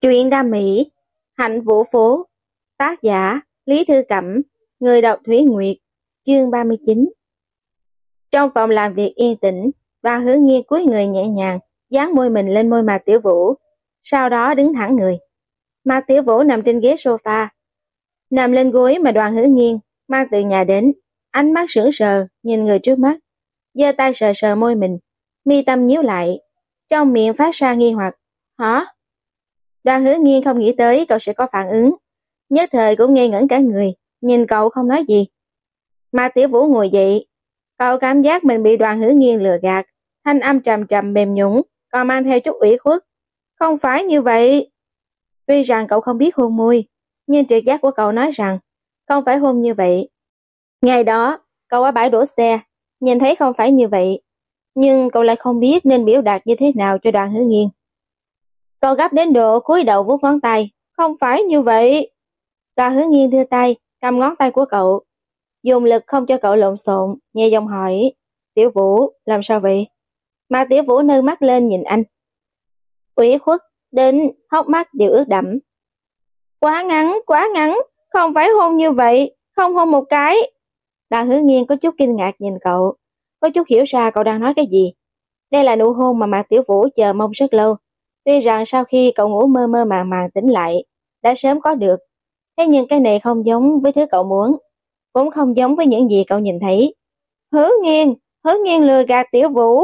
Truyện đam mỹ, hạnh vũ phố, tác giả Lý Thư Cẩm, người đọc Thúy Nguyệt, chương 39. Trong phòng làm việc yên tĩnh, và hứa nghiêng cuối người nhẹ nhàng, dán môi mình lên môi mà tiểu vũ, sau đó đứng thẳng người. ma tiểu vũ nằm trên ghế sofa, nằm lên gối mà đoàn hứa nghiêng, mang từ nhà đến, ánh mắt sững sờ, nhìn người trước mắt, giơ tay sờ sờ môi mình, mi tâm nhíu lại, trong miệng phát ra nghi hoặc, hả? Đoàn hứa nghiêng không nghĩ tới cậu sẽ có phản ứng. Nhất thời cũng ngây ngẩn cả người, nhìn cậu không nói gì. Mà tiểu vũ ngồi dậy, cậu cảm giác mình bị đoàn hứa nghiêng lừa gạt, thanh âm trầm trầm mềm nhũng, còn mang theo chút ủy khuất. Không phải như vậy. Tuy rằng cậu không biết hôn môi, nhưng trực giác của cậu nói rằng không phải hôn như vậy. Ngày đó, cậu ở bãi đổ xe, nhìn thấy không phải như vậy, nhưng cậu lại không biết nên biểu đạt như thế nào cho đoàn hứa nghiêng. Cậu gấp đến độ cúi đầu vuốt ngón tay. Không phải như vậy. Đoà hướng nghiêng đưa tay, cầm ngón tay của cậu. Dùng lực không cho cậu lộn xộn, nhẹ giọng hỏi. Tiểu Vũ, làm sao vậy? Mà Tiểu Vũ nâng mắt lên nhìn anh. Ủy khuất, đến hốc mắt đều ướt đẫm. Quá ngắn, quá ngắn, không phải hôn như vậy, không hôn một cái. Đoàn hứa nghiêng có chút kinh ngạc nhìn cậu, có chút hiểu ra cậu đang nói cái gì. Đây là nụ hôn mà Mạc Tiểu Vũ chờ mong rất lâu. Tuy rằng sau khi cậu ngủ mơ mơ màng màng tỉnh lại, đã sớm có được, thế nhưng cái này không giống với thứ cậu muốn, cũng không giống với những gì cậu nhìn thấy. Hứa nghiêng, hứa nghiêng lừa gạt tiểu vũ.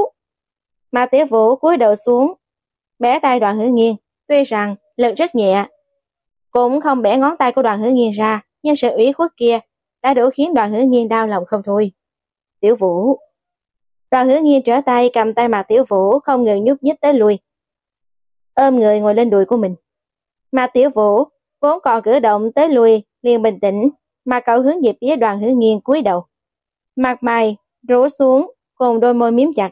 Mà tiểu vũ cúi đầu xuống, bẻ tay đoàn hứa nghiêng, tuy rằng lực rất nhẹ, cũng không bẻ ngón tay của đoàn hứa nghiêng ra, nhưng sự ủy khuất kia đã đủ khiến đoàn hứa nghiêng đau lòng không thôi. Tiểu vũ Đoàn hứa nghiêng trở tay cầm tay mà tiểu vũ không ngừng nhúc nhích tới lui, ôm người ngồi lên đùi của mình. Mà tiểu vũ, vốn còn cử động tới lui, liền bình tĩnh, mà cậu hướng về phía đoàn hữu nghiêng cúi đầu. Mặt mày, rũ xuống, cùng đôi môi miếm chặt.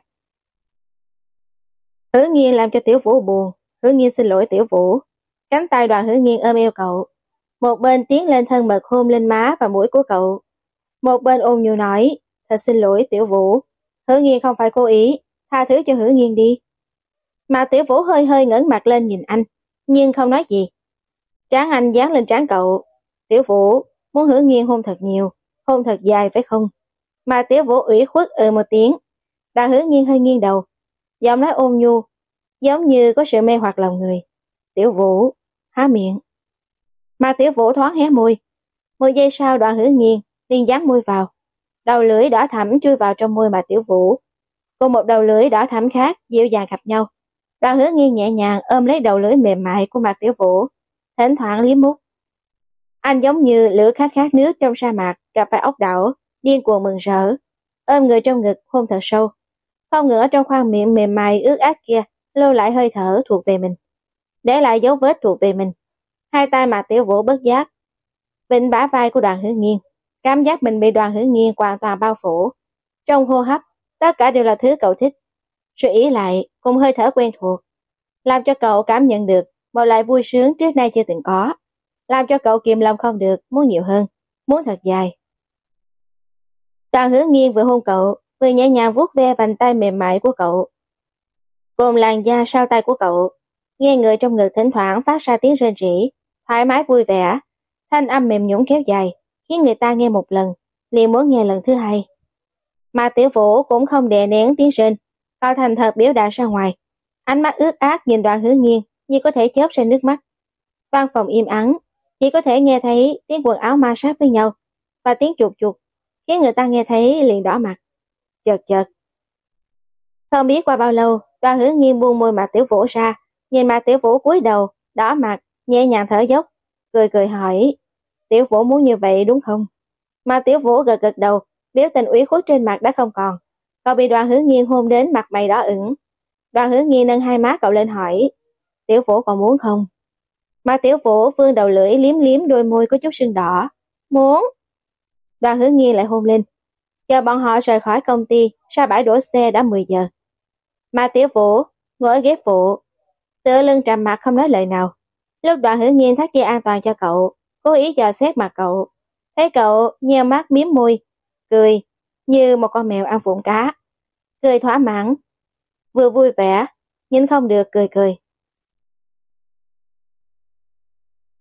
Hứa nghiêng làm cho tiểu vũ buồn, hứa nghiêng xin lỗi tiểu vũ. Cánh tay đoàn hứa nghiêng ôm eo cậu. Một bên tiến lên thân mật hôn lên má và mũi của cậu. Một bên ôm nhu nói, thật xin lỗi tiểu vũ. Hứa nghiêng không phải cố ý, tha thứ cho hứa nghiêng đi. Mà tiểu vũ hơi hơi ngẩng mặt lên nhìn anh, nhưng không nói gì. Tráng anh dán lên trán cậu. Tiểu vũ muốn hứa nghiêng hôn thật nhiều, hôn thật dài phải không? Mà tiểu vũ ủy khuất ừ một tiếng. Đã hứa nghiêng hơi nghiêng đầu. Giọng nói ôn nhu, giống như có sự mê hoặc lòng người. Tiểu vũ, há miệng. Mà tiểu vũ thoáng hé môi. Một giây sau đoạn hứa nghiêng, liền dán môi vào. Đầu lưỡi đỏ thẳm chui vào trong môi mà tiểu vũ. Cùng một đầu lưỡi đỏ thẳm khác dịu dàng gặp nhau. Đoàn hứa nghi nhẹ nhàng ôm lấy đầu lưỡi mềm mại của mặt tiểu vũ, thỉnh thoảng liếm mút. Anh giống như lửa khát khát nước trong sa mạc gặp phải ốc đảo, điên cuồng mừng rỡ, ôm người trong ngực hôn thật sâu. Không ngỡ trong khoang miệng mềm mại ướt át kia lưu lại hơi thở thuộc về mình. Để lại dấu vết thuộc về mình. Hai tay mạc tiểu vũ bất giác. Vịnh bả vai của đoàn hứa nghiêng. Cảm giác mình bị đoàn hứa nghiêng hoàn toàn bao phủ. Trong hô hấp, tất cả đều là thứ cậu thích. Sự ý lại cùng hơi thở quen thuộc, làm cho cậu cảm nhận được một loại vui sướng trước nay chưa từng có, làm cho cậu kiềm lòng không được, muốn nhiều hơn, muốn thật dài. Đoàn hứa nghiêng vừa hôn cậu, vừa nhẹ nhàng vuốt ve vành tay mềm mại của cậu. Cùng làn da sau tay của cậu, nghe người trong ngực thỉnh thoảng phát ra tiếng rên rỉ, thoải mái vui vẻ, thanh âm mềm nhũng kéo dài, khiến người ta nghe một lần, liền muốn nghe lần thứ hai. Mà tiểu vũ cũng không đè nén tiếng rên, Họ thành thật biểu đạt ra ngoài. Ánh mắt ướt át nhìn đoàn hứa nghiêng như có thể chớp ra nước mắt. Văn phòng im ắng, chỉ có thể nghe thấy tiếng quần áo ma sát với nhau và tiếng chuột chuột, khiến người ta nghe thấy liền đỏ mặt. Chợt chợt. Không biết qua bao lâu, đoàn hứa nghiêng buông môi mặt tiểu vũ ra, nhìn mặt tiểu vũ cúi đầu, đỏ mặt, nhẹ nhàng thở dốc, cười cười hỏi, tiểu vũ muốn như vậy đúng không? Mà tiểu vũ gật gật đầu, biểu tình ủy khuất trên mặt đã không còn. Cậu bị đoàn hứa nghiêng hôn đến mặt mày đỏ ửng. Đoàn hứa nghiêng nâng hai má cậu lên hỏi, tiểu phổ còn muốn không? Mà tiểu phổ vương đầu lưỡi liếm liếm đôi môi có chút sưng đỏ. Muốn. Đoàn hứa nghiêng lại hôn lên. Chờ bọn họ rời khỏi công ty, ra bãi đổ xe đã 10 giờ. Mà tiểu phổ ngồi ở ghế phụ, tựa lưng trầm mặt không nói lời nào. Lúc đoàn hứa Nhiên thắt dây an toàn cho cậu, cố ý dò xét mặt cậu. Thấy cậu nheo mắt miếm môi, cười, như một con mèo ăn vụn cá. Cười thỏa mãn, vừa vui vẻ, nhưng không được cười cười.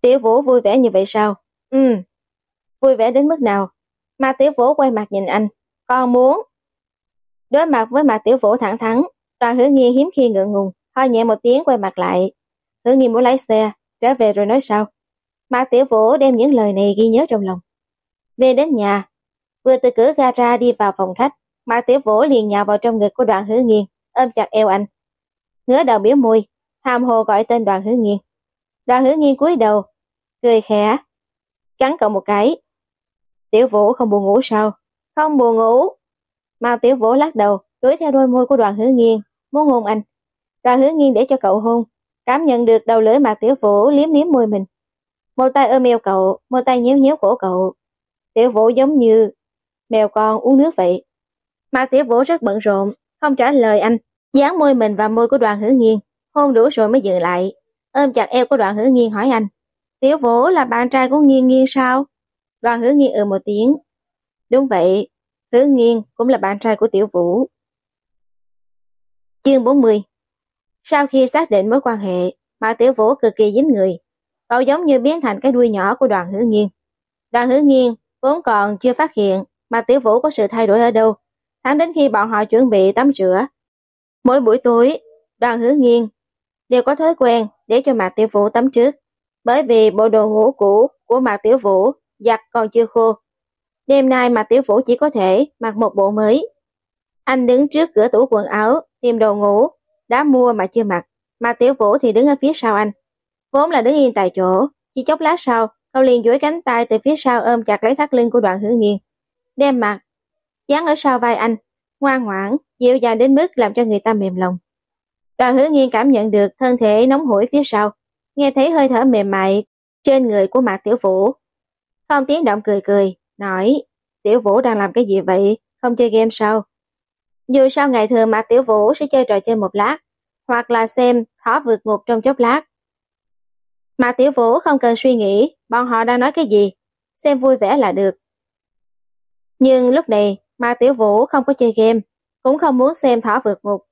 Tiểu Vũ vui vẻ như vậy sao? Ừ. Vui vẻ đến mức nào? Mà Tiểu Vũ quay mặt nhìn anh. Con muốn. Đối mặt với mặt Tiểu Vũ thẳng thắn, toàn Hứa nghi hiếm khi ngượng ngùng, ho nhẹ một tiếng quay mặt lại. Hứa nghi muốn lái xe, trở về rồi nói sau Mạc Tiểu Vũ đem những lời này ghi nhớ trong lòng. Về đến nhà, vừa từ cửa ga ra đi vào phòng khách, Mạc Tiểu Vũ liền nhào vào trong ngực của Đoàn Hứa Nghiên, ôm chặt eo anh. Ngứa đầu biểu môi, hàm hồ gọi tên Đoàn Hứa Nghiên. Đoàn Hứa Nghiên cúi đầu, cười khẽ, cắn cậu một cái. Tiểu Vũ không buồn ngủ sao? Không buồn ngủ. Mạc Tiểu Vũ lắc đầu, đuổi theo đôi môi của Đoàn Hứa Nghiên, muốn hôn anh. Đoàn Hứa Nghiên để cho cậu hôn, cảm nhận được đầu lưỡi Mạc Tiểu Vũ liếm liếm môi mình. Một tay ôm eo cậu, một tay nhéo nhéo cổ cậu. Tiểu Vũ giống như mèo con uống nước vậy. Mạc Tiểu Vũ rất bận rộn, không trả lời anh, dán môi mình vào môi của đoàn Hữu nghiên, hôn đủ rồi mới dừng lại, ôm chặt eo của đoàn Hữu nghiên hỏi anh. Tiểu Vũ là bạn trai của nghiên nghiên sao? Đoàn Hữu nghiên ừ một tiếng. Đúng vậy, Hữu nghiên cũng là bạn trai của Tiểu Vũ. Chương 40 Sau khi xác định mối quan hệ, Mạc Tiểu Vũ cực kỳ dính người, cậu giống như biến thành cái đuôi nhỏ của đoàn Hữu nghiên. Đoàn Hữu nghiên vốn còn chưa phát hiện mà tiểu vũ có sự thay đổi ở đâu, thẳng đến khi bọn họ chuẩn bị tắm rửa. Mỗi buổi tối, đoàn hứa nghiêng đều có thói quen để cho Mạc Tiểu Vũ tắm trước, bởi vì bộ đồ ngủ cũ của Mạc Tiểu Vũ giặt còn chưa khô. Đêm nay Mạc Tiểu Vũ chỉ có thể mặc một bộ mới. Anh đứng trước cửa tủ quần áo, tìm đồ ngủ, đã mua mà chưa mặc. Mạc Tiểu Vũ thì đứng ở phía sau anh. Vốn là đứng yên tại chỗ, chỉ chốc lát sau, cậu liền duỗi cánh tay từ phía sau ôm chặt lấy thắt lưng của đoạn hứa nghiêng. Đem mặt, dán ở sau vai anh, ngoan ngoãn, dịu dàng đến mức làm cho người ta mềm lòng. Đoàn hứa nghiên cảm nhận được thân thể nóng hổi phía sau, nghe thấy hơi thở mềm mại trên người của Mạc Tiểu Vũ. Không tiếng động cười cười, nói, Tiểu Vũ đang làm cái gì vậy, không chơi game sao? Dù sao ngày thường Mạc Tiểu Vũ sẽ chơi trò chơi một lát, hoặc là xem thỏ vượt ngục trong chốc lát. Mạc Tiểu Vũ không cần suy nghĩ bọn họ đang nói cái gì, xem vui vẻ là được. Nhưng lúc này, ma Tiểu Vũ không có chơi game, cũng không muốn xem thỏ vượt ngục,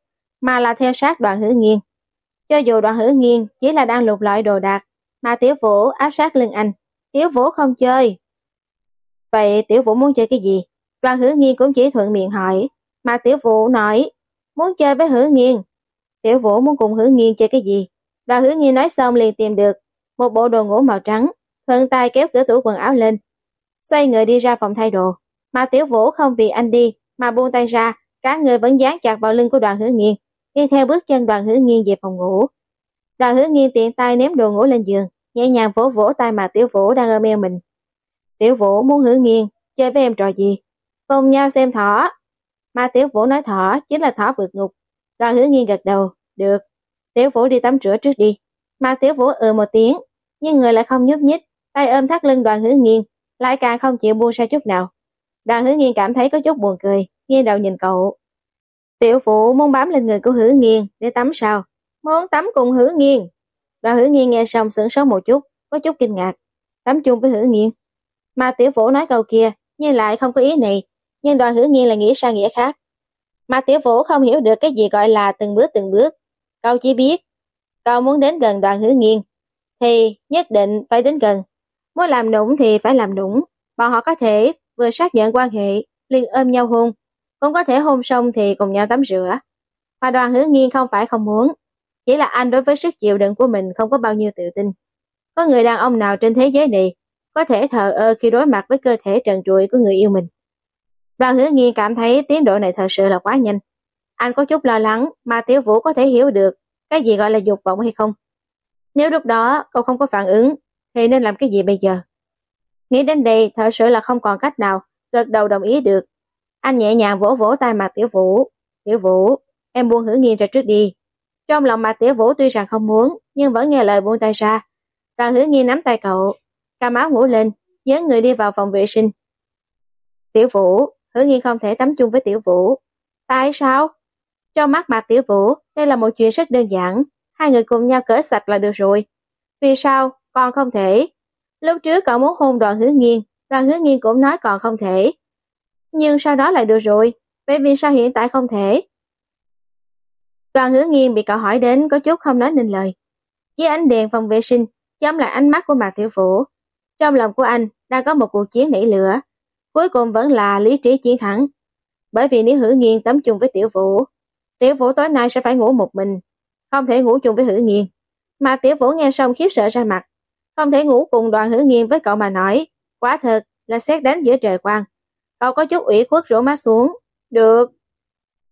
mà là theo sát đoàn hữu nghiên. Cho dù đoàn hữu nghiên chỉ là đang lục lọi đồ đạc, mà Tiểu Vũ áp sát lưng anh, Tiểu Vũ không chơi. Vậy Tiểu Vũ muốn chơi cái gì? Đoàn hữu nghiên cũng chỉ thuận miệng hỏi, mà Tiểu Vũ nói, muốn chơi với hữu nghiên. Tiểu Vũ muốn cùng hữu nghiên chơi cái gì? Đoàn hữu nghiên nói xong liền tìm được một bộ đồ ngủ màu trắng, thuận tay kéo cửa tủ quần áo lên. Xoay người đi ra phòng thay đồ, mà Tiểu Vũ không vì anh đi, mà buông tay ra, cả người vẫn dán chặt vào lưng của đoàn Hữu nghiên, đi theo bước chân đoàn Hữu nghiên về phòng ngủ. Đoàn Hữu nghiên tiện tay ném đồ ngủ lên giường, nhẹ nhàng vỗ vỗ tay mà Tiểu Vũ đang ôm eo mình. Tiểu Vũ muốn Hữu nghiên, chơi với em trò gì? Cùng nhau xem thỏ. Mà Tiểu Vũ nói thỏ chính là thỏ vượt ngục. Đoàn Hữu nghiên gật đầu, được. Tiểu Vũ đi tắm rửa trước đi. Mà Tiểu Vũ ừ một tiếng, nhưng người lại không nhúc nhích, tay ôm thắt lưng đoàn hữu nghiêng, lại càng không chịu buông ra chút nào. Đoàn hứa nghiên cảm thấy có chút buồn cười, nghiêng đầu nhìn cậu. Tiểu phụ muốn bám lên người của hứa nghiêng để tắm sao? Muốn tắm cùng hứa nghiêng. Đoàn hứa nghiêng nghe xong sửng sốt một chút, có chút kinh ngạc. Tắm chung với hứa nghiêng. Mà tiểu phụ nói câu kia, nhưng lại không có ý này, nhưng đoàn hứa nghiêng lại nghĩ sang nghĩa khác. Mà tiểu phụ không hiểu được cái gì gọi là từng bước từng bước. Cậu chỉ biết, cậu muốn đến gần đoàn hứa nghiêng, thì nhất định phải đến gần. Muốn làm nũng thì phải làm nũng. Bọn họ có thể vừa xác nhận quan hệ, liền ôm nhau hôn. Cũng có thể hôn xong thì cùng nhau tắm rửa. Hoa đoàn hứa nghiêng không phải không muốn. Chỉ là anh đối với sức chịu đựng của mình không có bao nhiêu tự tin. Có người đàn ông nào trên thế giới này có thể thờ ơ khi đối mặt với cơ thể trần trụi của người yêu mình. Đoàn hứa nghiêng cảm thấy tiến độ này thật sự là quá nhanh. Anh có chút lo lắng mà Tiểu Vũ có thể hiểu được cái gì gọi là dục vọng hay không. Nếu lúc đó cậu không có phản ứng, thì nên làm cái gì bây giờ? Nghĩ đến đây thật sự là không còn cách nào, gật đầu đồng ý được. Anh nhẹ nhàng vỗ vỗ tay mặt Tiểu Vũ. Tiểu Vũ, em buông hữu nghiên ra trước đi. Trong lòng mặt Tiểu Vũ tuy rằng không muốn, nhưng vẫn nghe lời buông tay ra. Đoàn hữu nghiên nắm tay cậu, cam áo ngủ lên, dấn người đi vào phòng vệ sinh. Tiểu Vũ, hữu nghiên không thể tắm chung với Tiểu Vũ. Tại sao? Trong mắt mặt Tiểu Vũ, đây là một chuyện rất đơn giản hai người cùng nhau cởi sạch là được rồi. Vì sao, con không thể? Lúc trước cậu muốn hôn đoàn hứa nghiên, đoàn hứa nghiên cũng nói còn không thể. Nhưng sau đó lại được rồi, vậy vì sao hiện tại không thể? Đoàn hứa nghiên bị cậu hỏi đến có chút không nói nên lời. Dưới ánh đèn phòng vệ sinh, chống lại ánh mắt của Mạc Tiểu phủ. Trong lòng của anh đang có một cuộc chiến nảy lửa, cuối cùng vẫn là lý trí chiến thắng. Bởi vì nếu hữu nghiên tắm chung với Tiểu Vũ, Tiểu Vũ tối nay sẽ phải ngủ một mình, không thể ngủ chung với hữu nghiên. Mà Tiểu Vũ nghe xong khiếp sợ ra mặt, không thể ngủ cùng đoàn hữu nghiêm với cậu mà nói, quá thật là xét đánh giữa trời quang. Cậu có chút ủy khuất rủ mắt xuống. Được.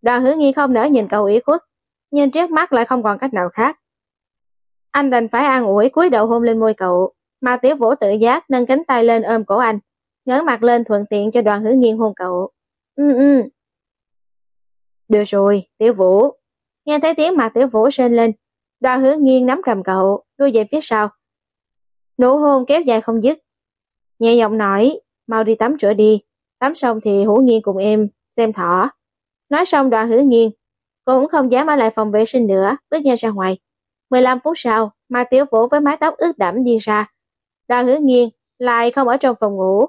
Đoàn hữu nghi không nỡ nhìn cậu ủy khuất, nhưng trước mắt lại không còn cách nào khác. Anh đành phải an ủi cúi đầu hôn lên môi cậu, mà Tiểu Vũ tự giác nâng cánh tay lên ôm cổ anh, ngớ mặt lên thuận tiện cho đoàn hữu nghiên hôn cậu. Ừ ừ. Được rồi, Tiểu Vũ. Nghe thấy tiếng mặt Tiểu Vũ sên lên, đoàn hữu nghiên nắm cầm cậu, đuôi về phía sau. Nụ hôn kéo dài không dứt. Nhẹ giọng nói, mau đi tắm rửa đi, tắm xong thì hữu nghiên cùng em, xem thỏ. Nói xong đoàn hữu nghiên, cũng không dám ở lại phòng vệ sinh nữa, bước nhanh ra ngoài. 15 phút sau, ma Tiểu Vũ với mái tóc ướt đẫm đi ra. Đoàn hứa nghiêng lại không ở trong phòng ngủ.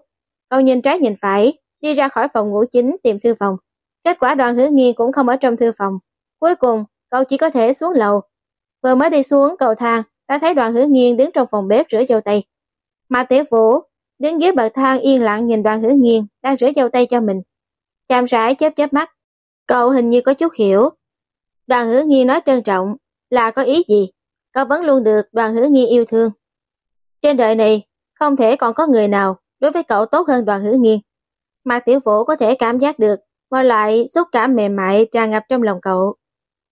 Cậu nhìn trái nhìn phải, đi ra khỏi phòng ngủ chính tìm thư phòng. Kết quả đoàn hứa nghiêng cũng không ở trong thư phòng. Cuối cùng, cậu chỉ có thể xuống lầu. Vừa mới đi xuống cầu thang, đã thấy đoàn Hữu nghiêng đứng trong phòng bếp rửa dâu tay. Mà Tiểu Vũ đứng dưới bậc thang yên lặng nhìn đoàn Hữu nghiêng đang rửa dâu tay cho mình. Chàm rãi chớp chớp mắt. Cậu hình như có chút hiểu. Đoàn Hữu nghiêng nói trân trọng, là có ý gì? Cậu vẫn luôn được đoàn Hữu nghiên yêu thương. Trên đời này, không thể còn có người nào đối với cậu tốt hơn đoàn Hữu nghiên. Mà tiểu vũ có thể cảm giác được và lại xúc cảm mềm mại tràn ngập trong lòng cậu.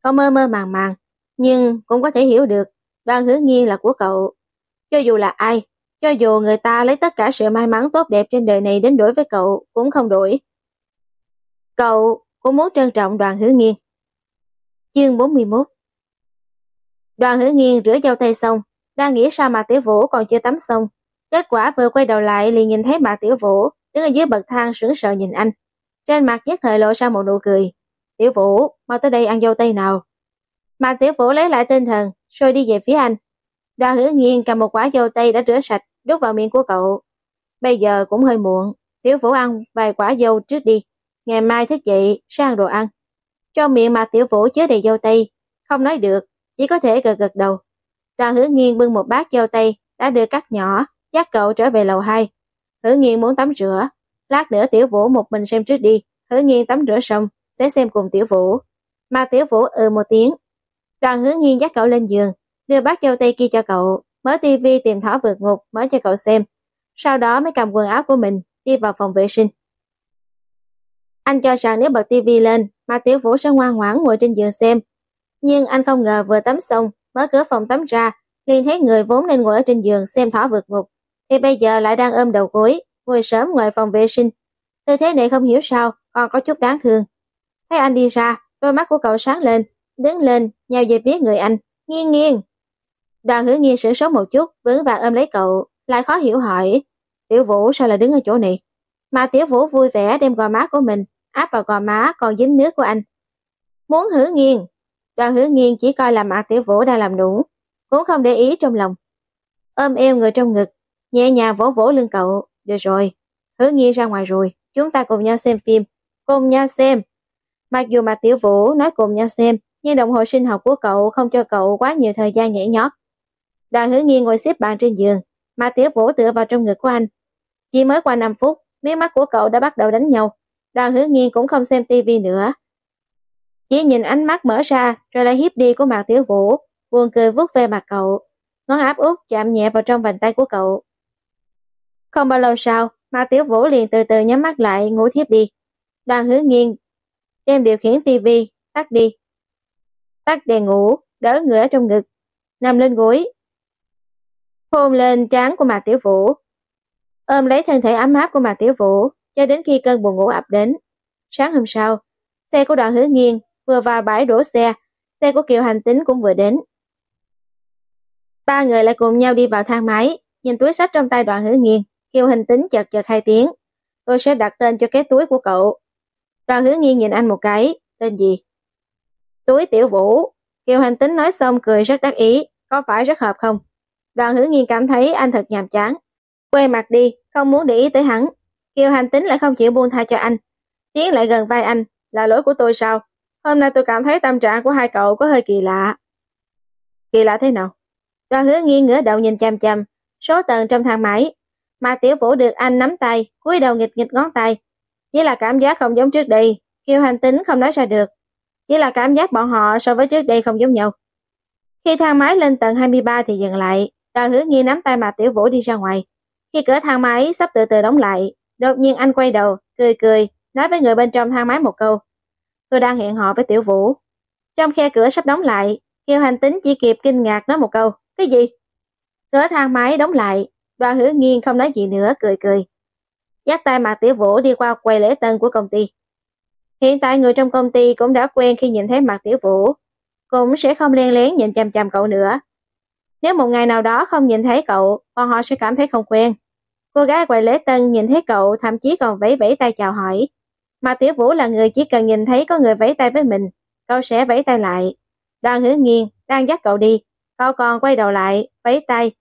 Cậu mơ mơ màng màng, nhưng cũng có thể hiểu được đoàn hứa nghiên là của cậu. Cho dù là ai, cho dù người ta lấy tất cả sự may mắn tốt đẹp trên đời này đến đổi với cậu cũng không đổi. Cậu cũng muốn trân trọng đoàn hứa nghiên. Chương 41 Đoàn hứa nghiên rửa dâu tay xong, đang nghĩ sao mà tiểu vũ còn chưa tắm xong. Kết quả vừa quay đầu lại liền nhìn thấy bà tiểu vũ đứng ở dưới bậc thang sững sờ nhìn anh. Trên mặt nhất thời lộ ra một nụ cười. Tiểu vũ, mau tới đây ăn dâu tây nào. Mà tiểu vũ lấy lại tinh thần, rồi đi về phía anh. Đoàn hữu nghiên cầm một quả dâu tây đã rửa sạch, đút vào miệng của cậu. Bây giờ cũng hơi muộn, tiểu vũ ăn vài quả dâu trước đi. Ngày mai thức dậy, sẽ ăn đồ ăn. Trong miệng mà tiểu vũ chứa đầy dâu tây, không nói được, chỉ có thể gật gật đầu. Đoàn hứa nghiên bưng một bát dâu tây đã đưa cắt nhỏ, dắt cậu trở về lầu 2. Hứa nghiên muốn tắm rửa, lát nữa tiểu vũ một mình xem trước đi, hứa nghiên tắm rửa xong, sẽ xem cùng tiểu vũ. Mà tiểu vũ ừ một tiếng. Đoàn hứa nghiên dắt cậu lên giường, đưa bát dâu tây kia cho cậu, mở tivi tìm thỏ vượt ngục mở cho cậu xem. Sau đó mới cầm quần áo của mình, đi vào phòng vệ sinh. Anh cho rằng nếu bật tivi lên, mà tiểu vũ sẽ ngoan ngoãn ngồi trên giường xem, nhưng anh không ngờ vừa tắm xong, mở cửa phòng tắm ra, liền thấy người vốn nên ngồi ở trên giường xem thỏ vượt ngục, thì bây giờ lại đang ôm đầu gối, ngồi sớm ngoài phòng vệ sinh. Tư thế này không hiểu sao, còn có chút đáng thương. Thấy anh đi ra, đôi mắt của cậu sáng lên, đứng lên, nhào về phía người anh, nghiêng nghiêng. Đoàn hứa nghiêng sửng sốt một chút, vướng và ôm lấy cậu, lại khó hiểu hỏi, tiểu vũ sao lại đứng ở chỗ này? Mà tiểu vũ vui vẻ đem gò má của mình, áp vào gò má còn dính nước của anh. Muốn hứa nghiêng, Đoàn hứa nghiêng chỉ coi là mặt Tiểu Vũ đang làm đủ, cũng không để ý trong lòng. Ôm eo người trong ngực, nhẹ nhàng vỗ vỗ lưng cậu. Được rồi, hứa nghiêng ra ngoài rồi, chúng ta cùng nhau xem phim, cùng nhau xem. Mặc dù mà Tiểu Vũ nói cùng nhau xem, nhưng đồng hồ sinh học của cậu không cho cậu quá nhiều thời gian nhảy nhót. Đoàn hứa nghiêng ngồi xếp bàn trên giường, mà tiếu Vũ tựa vào trong ngực của anh. Chỉ mới qua 5 phút, mí mắt của cậu đã bắt đầu đánh nhau. Đoàn hứa nghiêng cũng không xem tivi nữa, chỉ nhìn ánh mắt mở ra rồi lại hiếp đi của Mạc Tiểu Vũ, buồn cười vuốt về mặt cậu. Ngón áp út chạm nhẹ vào trong bàn tay của cậu. Không bao lâu sau, Mạc Tiểu Vũ liền từ từ nhắm mắt lại ngủ thiếp đi. Đoàn hứa nghiêng, đem điều khiển tivi tắt đi. Tắt đèn ngủ, đỡ người ở trong ngực, nằm lên gối. Hôn lên trán của Mạc Tiểu Vũ. Ôm lấy thân thể ấm áp của Mạc Tiểu Vũ cho đến khi cơn buồn ngủ ập đến. Sáng hôm sau, xe của đoàn hứa nghiêng vừa vào bãi đổ xe, xe của Kiều Hành Tính cũng vừa đến. Ba người lại cùng nhau đi vào thang máy, nhìn túi sách trong tay đoàn hứa nghiên, Kiều Hành Tính chật chật hai tiếng. Tôi sẽ đặt tên cho cái túi của cậu. Đoàn hứa nghiên nhìn anh một cái, tên gì? Túi tiểu vũ. Kiều Hành Tính nói xong cười rất đắc ý, có phải rất hợp không? Đoàn hữu nghiên cảm thấy anh thật nhàm chán. Quay mặt đi, không muốn để ý tới hắn. Kiều Hành Tính lại không chịu buông tha cho anh. Tiến lại gần vai anh, là lỗi của tôi sao? Hôm nay tôi cảm thấy tâm trạng của hai cậu có hơi kỳ lạ. Kỳ lạ thế nào? Đoàn hứa nghiêng ngửa đầu nhìn chằm chằm, số tầng trong thang máy. Mà tiểu vũ được anh nắm tay, cúi đầu nghịch nghịch ngón tay. Chỉ là cảm giác không giống trước đây, Kiều hành tính không nói ra được. Chỉ là cảm giác bọn họ so với trước đây không giống nhau. Khi thang máy lên tầng 23 thì dừng lại, đoàn hứa nghi nắm tay mà tiểu vũ đi ra ngoài. Khi cửa thang máy sắp từ từ đóng lại, đột nhiên anh quay đầu, cười cười, nói với người bên trong thang máy một câu. Tôi đang hẹn họ với tiểu vũ. Trong khe cửa sắp đóng lại, Kiều hành tính chỉ kịp kinh ngạc nói một câu. Cái gì? Cửa thang máy đóng lại, đoàn hứa nghiêng không nói gì nữa, cười cười. Dắt tay Mạc Tiểu Vũ đi qua quầy lễ tân của công ty. Hiện tại người trong công ty cũng đã quen khi nhìn thấy mặt Tiểu Vũ, cũng sẽ không len lén nhìn chằm chằm cậu nữa. Nếu một ngày nào đó không nhìn thấy cậu, bọn họ sẽ cảm thấy không quen. Cô gái quầy lễ tân nhìn thấy cậu thậm chí còn vẫy vẫy tay chào hỏi. Mà Tiểu Vũ là người chỉ cần nhìn thấy có người vẫy tay với mình, cậu sẽ vẫy tay lại. Đoàn hứa nghiêng đang dắt cậu đi, cậu còn quay đầu lại, vẫy tay.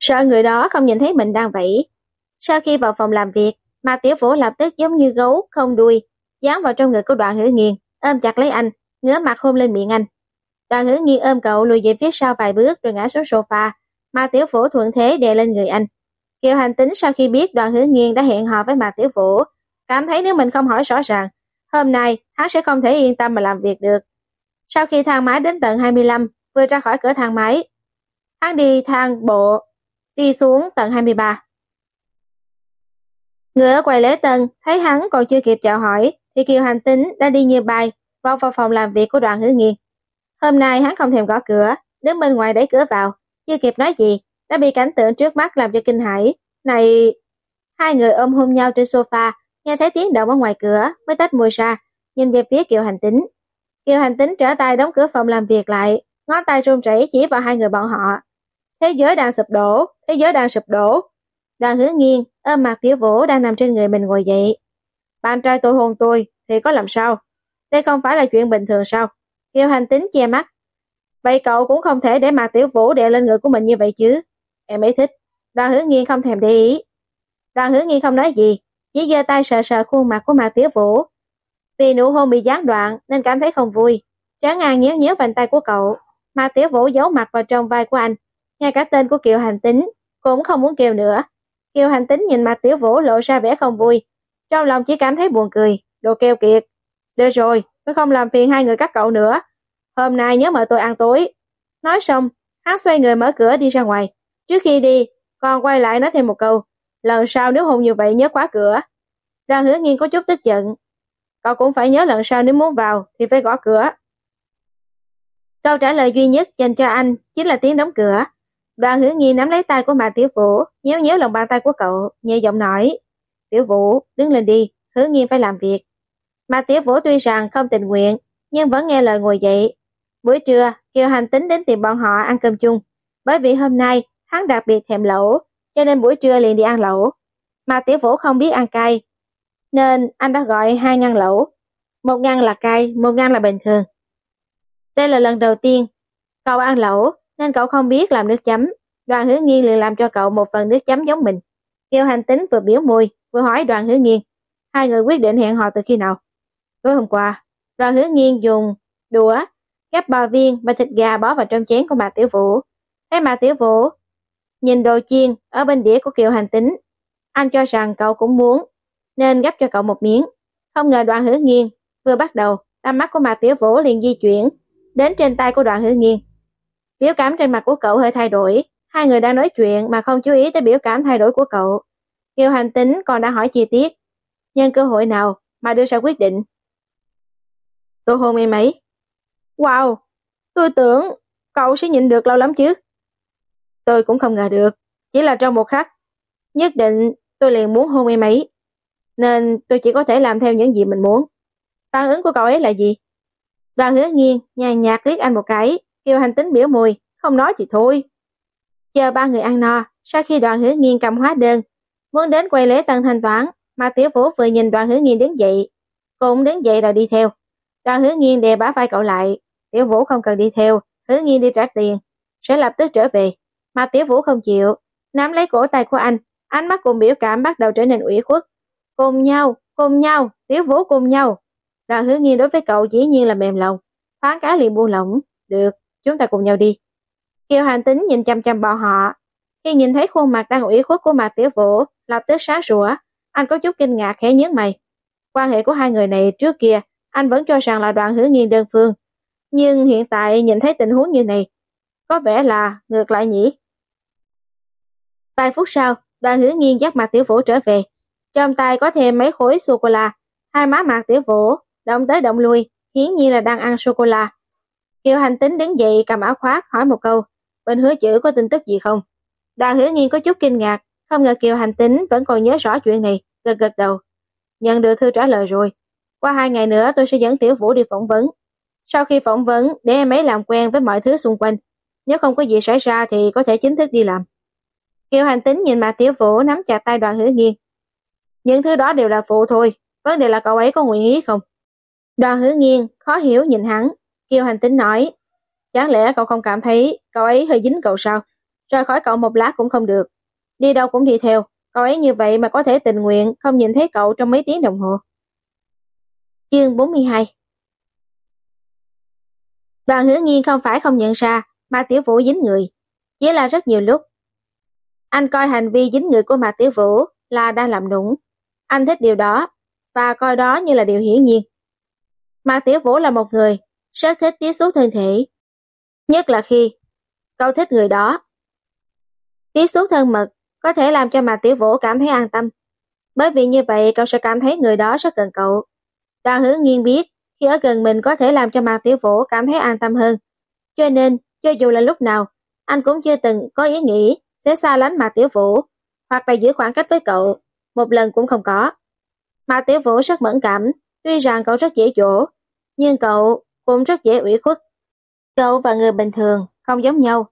Sợ người đó không nhìn thấy mình đang vẫy. Sau khi vào phòng làm việc, mà Tiểu Vũ lập tức giống như gấu không đuôi, dán vào trong ngực của đoàn Hữu Nghiên, ôm chặt lấy anh, ngửa mặt hôn lên miệng anh. Đoàn Hữu Nghiên ôm cậu lùi về phía sau vài bước rồi ngã xuống sofa, mà Tiểu Vũ thuận thế đè lên người anh. Kiều Hành Tính sau khi biết đoàn Hữu Nghiên đã hẹn hò với Mạc Tiểu Vũ, cảm thấy nếu mình không hỏi rõ ràng, hôm nay hắn sẽ không thể yên tâm mà làm việc được. Sau khi thang máy đến tầng 25, vừa ra khỏi cửa thang máy, hắn đi thang bộ, đi xuống tầng 23. Người ở quầy lễ tân thấy hắn còn chưa kịp chào hỏi, thì Kiều Hành Tính đã đi như bay, vào vào phòng làm việc của đoàn hứa Nghiên. Hôm nay hắn không thèm gõ cửa, đứng bên ngoài đẩy cửa vào, chưa kịp nói gì, đã bị cảnh tượng trước mắt làm cho kinh hãi. Này... Hai người ôm hôn nhau trên sofa, nghe thấy tiếng động ở ngoài cửa, mới tách mùi ra, nhìn về phía Kiều Hành Tính. Kiều Hành Tính trở tay đóng cửa phòng làm việc lại, ngón tay run rẩy chỉ vào hai người bọn họ. Thế giới đang sụp đổ, thế giới đang sụp đổ. Đoàn hứa nghiêng, ôm mặt tiểu vũ đang nằm trên người mình ngồi dậy. Bạn trai tôi hôn tôi, thì có làm sao? Đây không phải là chuyện bình thường sao? Kiều Hành Tính che mắt. Vậy cậu cũng không thể để mặt tiểu vũ đè lên người của mình như vậy chứ. Em ấy thích. Đoàn hứa nghiên không thèm để ý. Đoàn hứa nghiên không nói gì, chỉ giơ tay sờ sờ khuôn mặt của Mạc Tiểu Vũ. Vì nụ hôn bị gián đoạn nên cảm thấy không vui. Tráng An nhéo nhéo vành tay của cậu. Mạc Tiểu Vũ giấu mặt vào trong vai của anh. Ngay cả tên của Kiều Hành Tính cũng không muốn kêu nữa. Kiều Hành Tính nhìn Mạc Tiểu Vũ lộ ra vẻ không vui. Trong lòng chỉ cảm thấy buồn cười. Đồ keo kiệt. Được rồi, tôi không làm phiền hai người các cậu nữa. Hôm nay nhớ mời tôi ăn tối. Nói xong, hắn xoay người mở cửa đi ra ngoài. Trước khi đi, còn quay lại nói thêm một câu. Lần sau nếu hôn như vậy nhớ khóa cửa. Đoàn hứa nghiên có chút tức giận. Cậu cũng phải nhớ lần sau nếu muốn vào thì phải gõ cửa. Câu trả lời duy nhất dành cho anh chính là tiếng đóng cửa. Đoàn hứa nghi nắm lấy tay của bà Tiểu Vũ, nhéo nhéo lòng bàn tay của cậu, nhẹ giọng nói. Tiểu Vũ, đứng lên đi, hứa nghiêm phải làm việc. Mà Tiểu Vũ tuy rằng không tình nguyện, nhưng vẫn nghe lời ngồi dậy. Buổi trưa, Kiều Hành tính đến tìm bọn họ ăn cơm chung. Bởi vì hôm nay, hắn đặc biệt thèm lẩu, cho nên buổi trưa liền đi ăn lẩu. Mà Tiểu Vũ không biết ăn cay, nên anh đã gọi hai ngăn lẩu. Một ngăn là cay, một ngăn là bình thường. Đây là lần đầu tiên cậu ăn lẩu, nên cậu không biết làm nước chấm. Đoàn hứa nghiêng liền làm cho cậu một phần nước chấm giống mình. Kiều hành tính vừa biểu môi, vừa hỏi đoàn hứa nghiên. Hai người quyết định hẹn hò từ khi nào? Tối hôm qua, đoàn hứa nghiên dùng đũa, gắp bò viên và thịt gà bỏ vào trong chén của bà Tiểu Vũ. Thấy bà Tiểu Vũ nhìn đồ chiên ở bên đĩa của Kiều hành tính. Anh cho rằng cậu cũng muốn, nên gắp cho cậu một miếng. Không ngờ đoàn hứa nghiên vừa bắt đầu, tầm mắt của bà Tiểu Vũ liền di chuyển đến trên tay của đoàn hứa nghiên. Biểu cảm trên mặt của cậu hơi thay đổi, hai người đang nói chuyện mà không chú ý tới biểu cảm thay đổi của cậu. Kiều hành tính còn đã hỏi chi tiết, nhân cơ hội nào mà đưa ra quyết định. Tôi hôn em ấy. Wow, tôi tưởng cậu sẽ nhịn được lâu lắm chứ. Tôi cũng không ngờ được, chỉ là trong một khắc. Nhất định tôi liền muốn hôn em ấy. Nên tôi chỉ có thể làm theo những gì mình muốn. Phản ứng của cậu ấy là gì? Đoàn hứa nghiêng, nhàn nhạt liếc anh một cái, kêu hành tính biểu mùi, không nói thì thôi. Chờ ba người ăn no, sau khi đoàn hứa nghiêng cầm hóa đơn, muốn đến quay lễ tân thanh toán, mà tiểu vũ vừa nhìn đoàn hứa nghiêng đứng dậy, cũng đứng dậy rồi đi theo. Đoàn hứa nghiêng đè bả vai cậu lại, tiểu vũ không cần đi theo, hứa nghiêng đi trả tiền, sẽ lập tức trở về. Mà tiểu vũ không chịu, nắm lấy cổ tay của anh, ánh mắt cùng biểu cảm bắt đầu trở nên ủy khuất. Cùng nhau, cùng nhau, tiểu vũ cùng nhau. Đoàn hứa nghiêng đối với cậu dĩ nhiên là mềm lòng, thoáng cá liền buông lỏng. Được, chúng ta cùng nhau đi. Kiều Hành Tính nhìn chăm chăm bọn họ. Khi nhìn thấy khuôn mặt đang ủy khuất của mặt Tiểu Vũ, lập tức sáng sủa, anh có chút kinh ngạc khẽ nhớ mày. Quan hệ của hai người này trước kia, anh vẫn cho rằng là đoạn hứa nghiên đơn phương. Nhưng hiện tại nhìn thấy tình huống như này, có vẻ là ngược lại nhỉ. Vài phút sau, đoàn hứa nghiên dắt mặt Tiểu Vũ trở về. Trong tay có thêm mấy khối sô-cô-la. Hai má mặt Tiểu Vũ động tới động lui, hiển nhiên là đang ăn sô-cô-la. Kiều Hành Tính đứng dậy cầm áo khoác hỏi một câu, bên hứa chữ có tin tức gì không? Đoàn hứa nghiên có chút kinh ngạc, không ngờ Kiều Hành Tính vẫn còn nhớ rõ chuyện này, gật gật đầu. Nhận được thư trả lời rồi. Qua hai ngày nữa tôi sẽ dẫn Tiểu Vũ đi phỏng vấn. Sau khi phỏng vấn, để em ấy làm quen với mọi thứ xung quanh. Nếu không có gì xảy ra thì có thể chính thức đi làm. Kiều Hành Tính nhìn mà Tiểu Vũ nắm chặt tay đoàn hứa nghiên. Những thứ đó đều là phụ thôi, vấn đề là cậu ấy có nguyện ý không? Đoàn hứa nghiên khó hiểu nhìn hắn, Kiều Hành Tính nói, chẳng lẽ cậu không cảm thấy cậu ấy hơi dính cậu sao? Rời khỏi cậu một lát cũng không được. Đi đâu cũng đi theo, cậu ấy như vậy mà có thể tình nguyện không nhìn thấy cậu trong mấy tiếng đồng hồ. Chương 42 Đoàn hứa nghiên không phải không nhận ra mà tiểu vũ dính người, chỉ là rất nhiều lúc. Anh coi hành vi dính người của Mạc Tiểu Vũ là đang làm đúng Anh thích điều đó và coi đó như là điều hiển nhiên. Mạc Tiểu Vũ là một người rất thích tiếp xúc thân thể. Nhất là khi cậu thích người đó. Tiếp xúc thân mật có thể làm cho Mạc Tiểu Vũ cảm thấy an tâm. Bởi vì như vậy cậu sẽ cảm thấy người đó rất gần cậu. Đoàn hứa nghiên biết khi ở gần mình có thể làm cho Mạc Tiểu Vũ cảm thấy an tâm hơn. Cho nên, cho dù là lúc nào, anh cũng chưa từng có ý nghĩ sẽ xa lánh Mạc Tiểu Vũ hoặc là giữ khoảng cách với cậu. Một lần cũng không có. Mạc Tiểu Vũ rất mẫn cảm, tuy rằng cậu rất dễ dỗ, nhưng cậu cũng rất dễ ủy khuất. Cậu và người bình thường không giống nhau.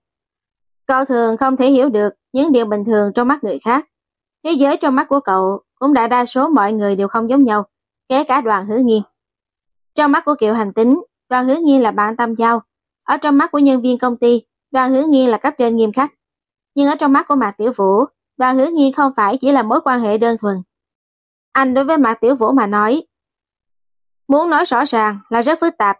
Cậu thường không thể hiểu được những điều bình thường trong mắt người khác. Thế giới trong mắt của cậu cũng đã đa số mọi người đều không giống nhau, kể cả đoàn hứa nghiên. Trong mắt của Kiều Hành Tính, đoàn hứa nghiên là bạn tâm giao. Ở trong mắt của nhân viên công ty, đoàn hứa nghiên là cấp trên nghiêm khắc. Nhưng ở trong mắt của Mạc Tiểu Vũ, đoàn hứa nghiên không phải chỉ là mối quan hệ đơn thuần. Anh đối với Mạc Tiểu Vũ mà nói, muốn nói rõ ràng là rất phức tạp.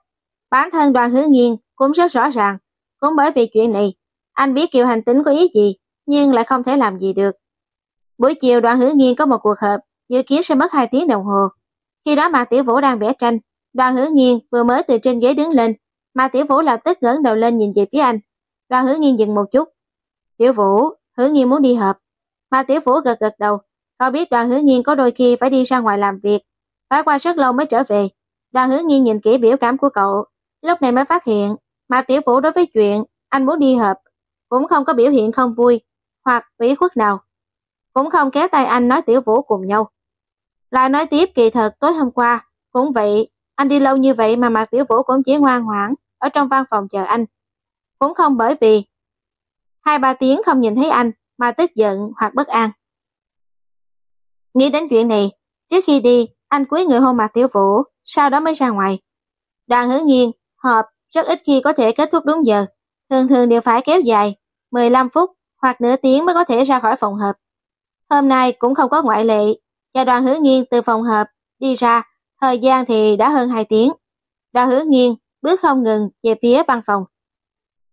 Bản thân đoàn hứa nghiên cũng rất rõ ràng. Cũng bởi vì chuyện này, anh biết Kiều Hành Tính có ý gì, nhưng lại không thể làm gì được. Buổi chiều đoàn Hữu nghiên có một cuộc họp, dự kiến sẽ mất 2 tiếng đồng hồ. Khi đó Mạc Tiểu Vũ đang vẽ tranh, đoàn Hữu nghiên vừa mới từ trên ghế đứng lên, Mạc Tiểu Vũ lập tức ngẩng đầu lên nhìn về phía anh. Đoàn Hữu nghiên dừng một chút. Tiểu Vũ, Hữu nghiên muốn đi họp. Mạc Tiểu Vũ gật gật đầu, cậu biết đoàn Hữu nghiên có đôi khi phải đi ra ngoài làm việc, phải qua rất lâu mới trở về. Đoàn Hữu nghiên nhìn kỹ biểu cảm của cậu, lúc này mới phát hiện, Mạc Tiểu Vũ đối với chuyện anh muốn đi họp, cũng không có biểu hiện không vui, hoặc ủy khuất nào. Cũng không kéo tay anh nói Tiểu Vũ cùng nhau. Lại nói tiếp kỳ thật tối hôm qua, cũng vậy, anh đi lâu như vậy mà mặt Tiểu Vũ cũng chỉ ngoan ngoãn ở trong văn phòng chờ anh. Cũng không bởi vì hai ba tiếng không nhìn thấy anh mà tức giận hoặc bất an. Nghĩ đến chuyện này, trước khi đi, anh quý người hôn mặt Tiểu Vũ, sau đó mới ra ngoài. Đoàn hứa nghiêng, hợp rất ít khi có thể kết thúc đúng giờ, thường thường đều phải kéo dài 15 phút hoặc nửa tiếng mới có thể ra khỏi phòng họp. Hôm nay cũng không có ngoại lệ, và đoàn hứa nghiêng từ phòng họp đi ra, thời gian thì đã hơn 2 tiếng. Đoàn hứa nghiêng bước không ngừng về phía văn phòng.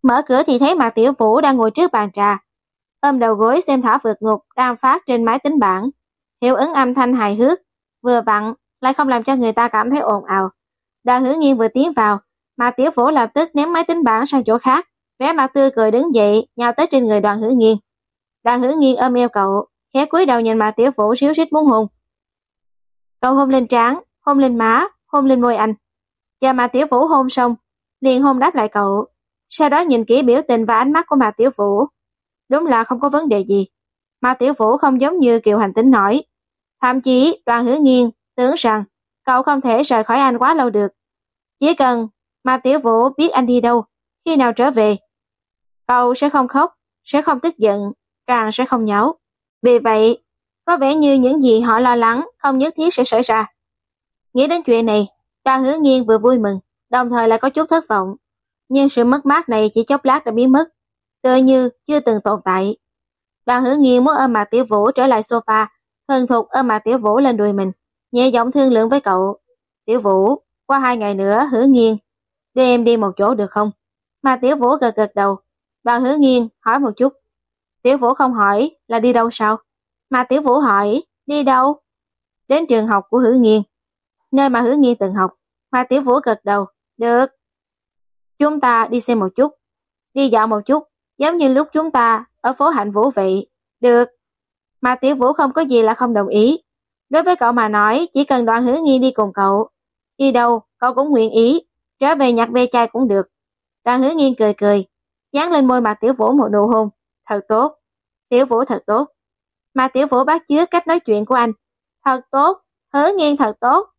Mở cửa thì thấy Mạc Tiểu Vũ đang ngồi trước bàn trà, ôm đầu gối xem thảo vượt ngục đang phát trên máy tính bảng. Hiệu ứng âm thanh hài hước, vừa vặn lại không làm cho người ta cảm thấy ồn ào. Đoàn hứa nghiêng vừa tiến vào, Mạc Tiểu Vũ lập tức ném máy tính bảng sang chỗ khác, vẻ mặt tươi cười đứng dậy, nhào tới trên người đoàn hữu nghiêng. Đoàn hữu nghiêng ôm eo cậu, khẽ cúi đầu nhìn mặt Tiểu phủ xíu xít muốn hùng Cậu hôn lên trán, hôn lên má, hôn lên môi anh. Và mà Tiểu phủ hôn xong, liền hôn đáp lại cậu. Sau đó nhìn kỹ biểu tình và ánh mắt của bà Tiểu phủ. Đúng là không có vấn đề gì. Mạc Tiểu phủ không giống như Kiều Hành Tính nổi Thậm chí đoàn hữu nghiêng tưởng rằng cậu không thể rời khỏi anh quá lâu được. Chỉ cần Mạc Tiểu Vũ biết anh đi đâu, khi nào trở về. Cậu sẽ không khóc, sẽ không tức giận, càng sẽ không nháo. Vì vậy, có vẻ như những gì họ lo lắng không nhất thiết sẽ xảy ra. Nghĩ đến chuyện này, đoàn hứa nghiêng vừa vui mừng, đồng thời lại có chút thất vọng. Nhưng sự mất mát này chỉ chốc lát đã biến mất, tựa như chưa từng tồn tại. Đoàn hứa nghiêng muốn ôm Mạc Tiểu Vũ trở lại sofa, thân thuộc ôm Mạc Tiểu Vũ lên đùi mình, nhẹ giọng thương lượng với cậu. Tiểu Vũ, qua hai ngày nữa hứa nghiêng, đưa em đi một chỗ được không? Mà Tiểu Vũ gật gật đầu. Đoàn hứa nghiên hỏi một chút. Tiểu vũ không hỏi là đi đâu sao? Mà tiểu vũ hỏi, đi đâu? Đến trường học của hứa nghiên. Nơi mà hứa nghiên từng học. Mà tiểu vũ gật đầu. Được. Chúng ta đi xem một chút. Đi dạo một chút. Giống như lúc chúng ta ở phố hạnh vũ vậy. Được. Mà tiểu vũ không có gì là không đồng ý. Đối với cậu mà nói, chỉ cần đoàn hứa nghiên đi cùng cậu. Đi đâu, cậu cũng nguyện ý. Trở về nhặt ve chai cũng được. Đoàn hứa nghiên cười cười. Dán lên môi mặt tiểu vũ một nụ hôn. Thật tốt. Tiểu vũ thật tốt. Mà tiểu vũ bác chứa cách nói chuyện của anh. Thật tốt. Hứa nghiên thật tốt.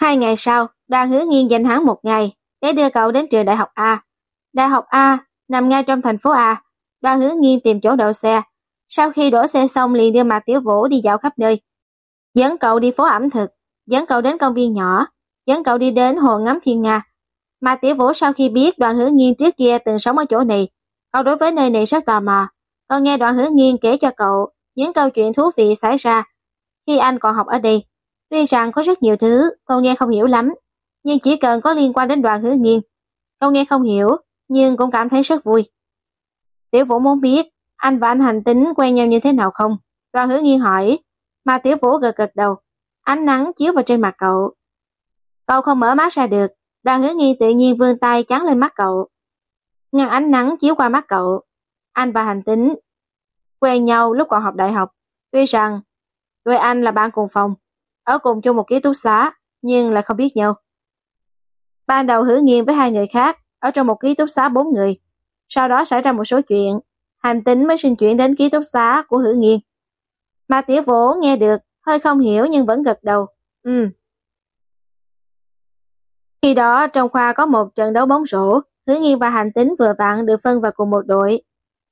Hai ngày sau, đoàn hứa nghiên dành hắn một ngày để đưa cậu đến trường đại học A. Đại học A nằm ngay trong thành phố A. Đoàn hứa nghiên tìm chỗ đậu xe. Sau khi đổ xe xong liền đưa mặt Tiểu Vũ đi dạo khắp nơi. Dẫn cậu đi phố ẩm thực, dẫn cậu đến công viên nhỏ, dẫn cậu đi đến hồ ngắm thiên nga. Mà Tiểu Vũ sau khi biết đoàn hứa nghiên trước kia từng sống ở chỗ này, cậu đối với nơi này rất tò mò. Cậu nghe đoàn hứa nghiên kể cho cậu những câu chuyện thú vị xảy ra khi anh còn học ở đây. Tuy rằng có rất nhiều thứ cậu nghe không hiểu lắm, nhưng chỉ cần có liên quan đến đoàn hứa nghiên, cậu nghe không hiểu, nhưng cũng cảm thấy rất vui. Tiểu Vũ muốn biết anh và anh hành tính quen nhau như thế nào không? Đoàn hứa nghiên hỏi, mà Tiểu Vũ gật gật đầu. Ánh nắng chiếu vào trên mặt cậu. Cậu không mở mắt ra được, đoàn hứa nghi tự nhiên vươn tay chắn lên mắt cậu. Ngăn ánh nắng chiếu qua mắt cậu. Anh và hành tính quen nhau lúc còn học đại học. Tuy rằng đôi anh là bạn cùng phòng, ở cùng chung một ký túc xá, nhưng lại không biết nhau. Ban đầu hứa nghiêng với hai người khác, ở trong một ký túc xá bốn người. Sau đó xảy ra một số chuyện, hành tính mới xin chuyển đến ký túc xá của hứa nghiêng Mà tiểu vũ nghe được, hơi không hiểu nhưng vẫn gật đầu. Ừ. Khi đó trong khoa có một trận đấu bóng rổ, hứa nghiên và hành tính vừa vặn được phân vào cùng một đội.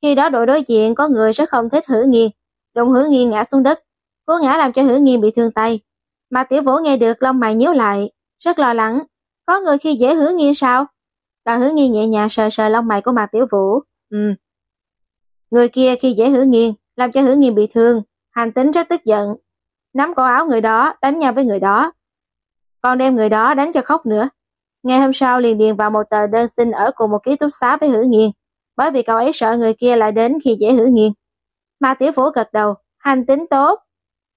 Khi đó đội đối diện có người rất không thích hứa nghiên, đồng hứa nghiên ngã xuống đất, cú ngã làm cho hứa nghiên bị thương tay. Mà tiểu vũ nghe được lông mày nhíu lại, rất lo lắng. Có người khi dễ hứa nghiên sao? Đoàn hứa nghiên nhẹ nhàng sờ sờ lông mày của Mạc Tiểu Vũ. Ừ. Người kia khi dễ hứa nghiên, làm cho hứa nghiên bị thương, hành tính rất tức giận. Nắm cổ áo người đó, đánh nhau với người đó. Còn đem người đó đánh cho khóc nữa. Ngày hôm sau liền điền vào một tờ đơn xin ở cùng một ký túc xá với Hữu nghiên, bởi vì cậu ấy sợ người kia lại đến khi dễ Hữu nghiên. Mà tiểu phủ gật đầu, hành tính tốt.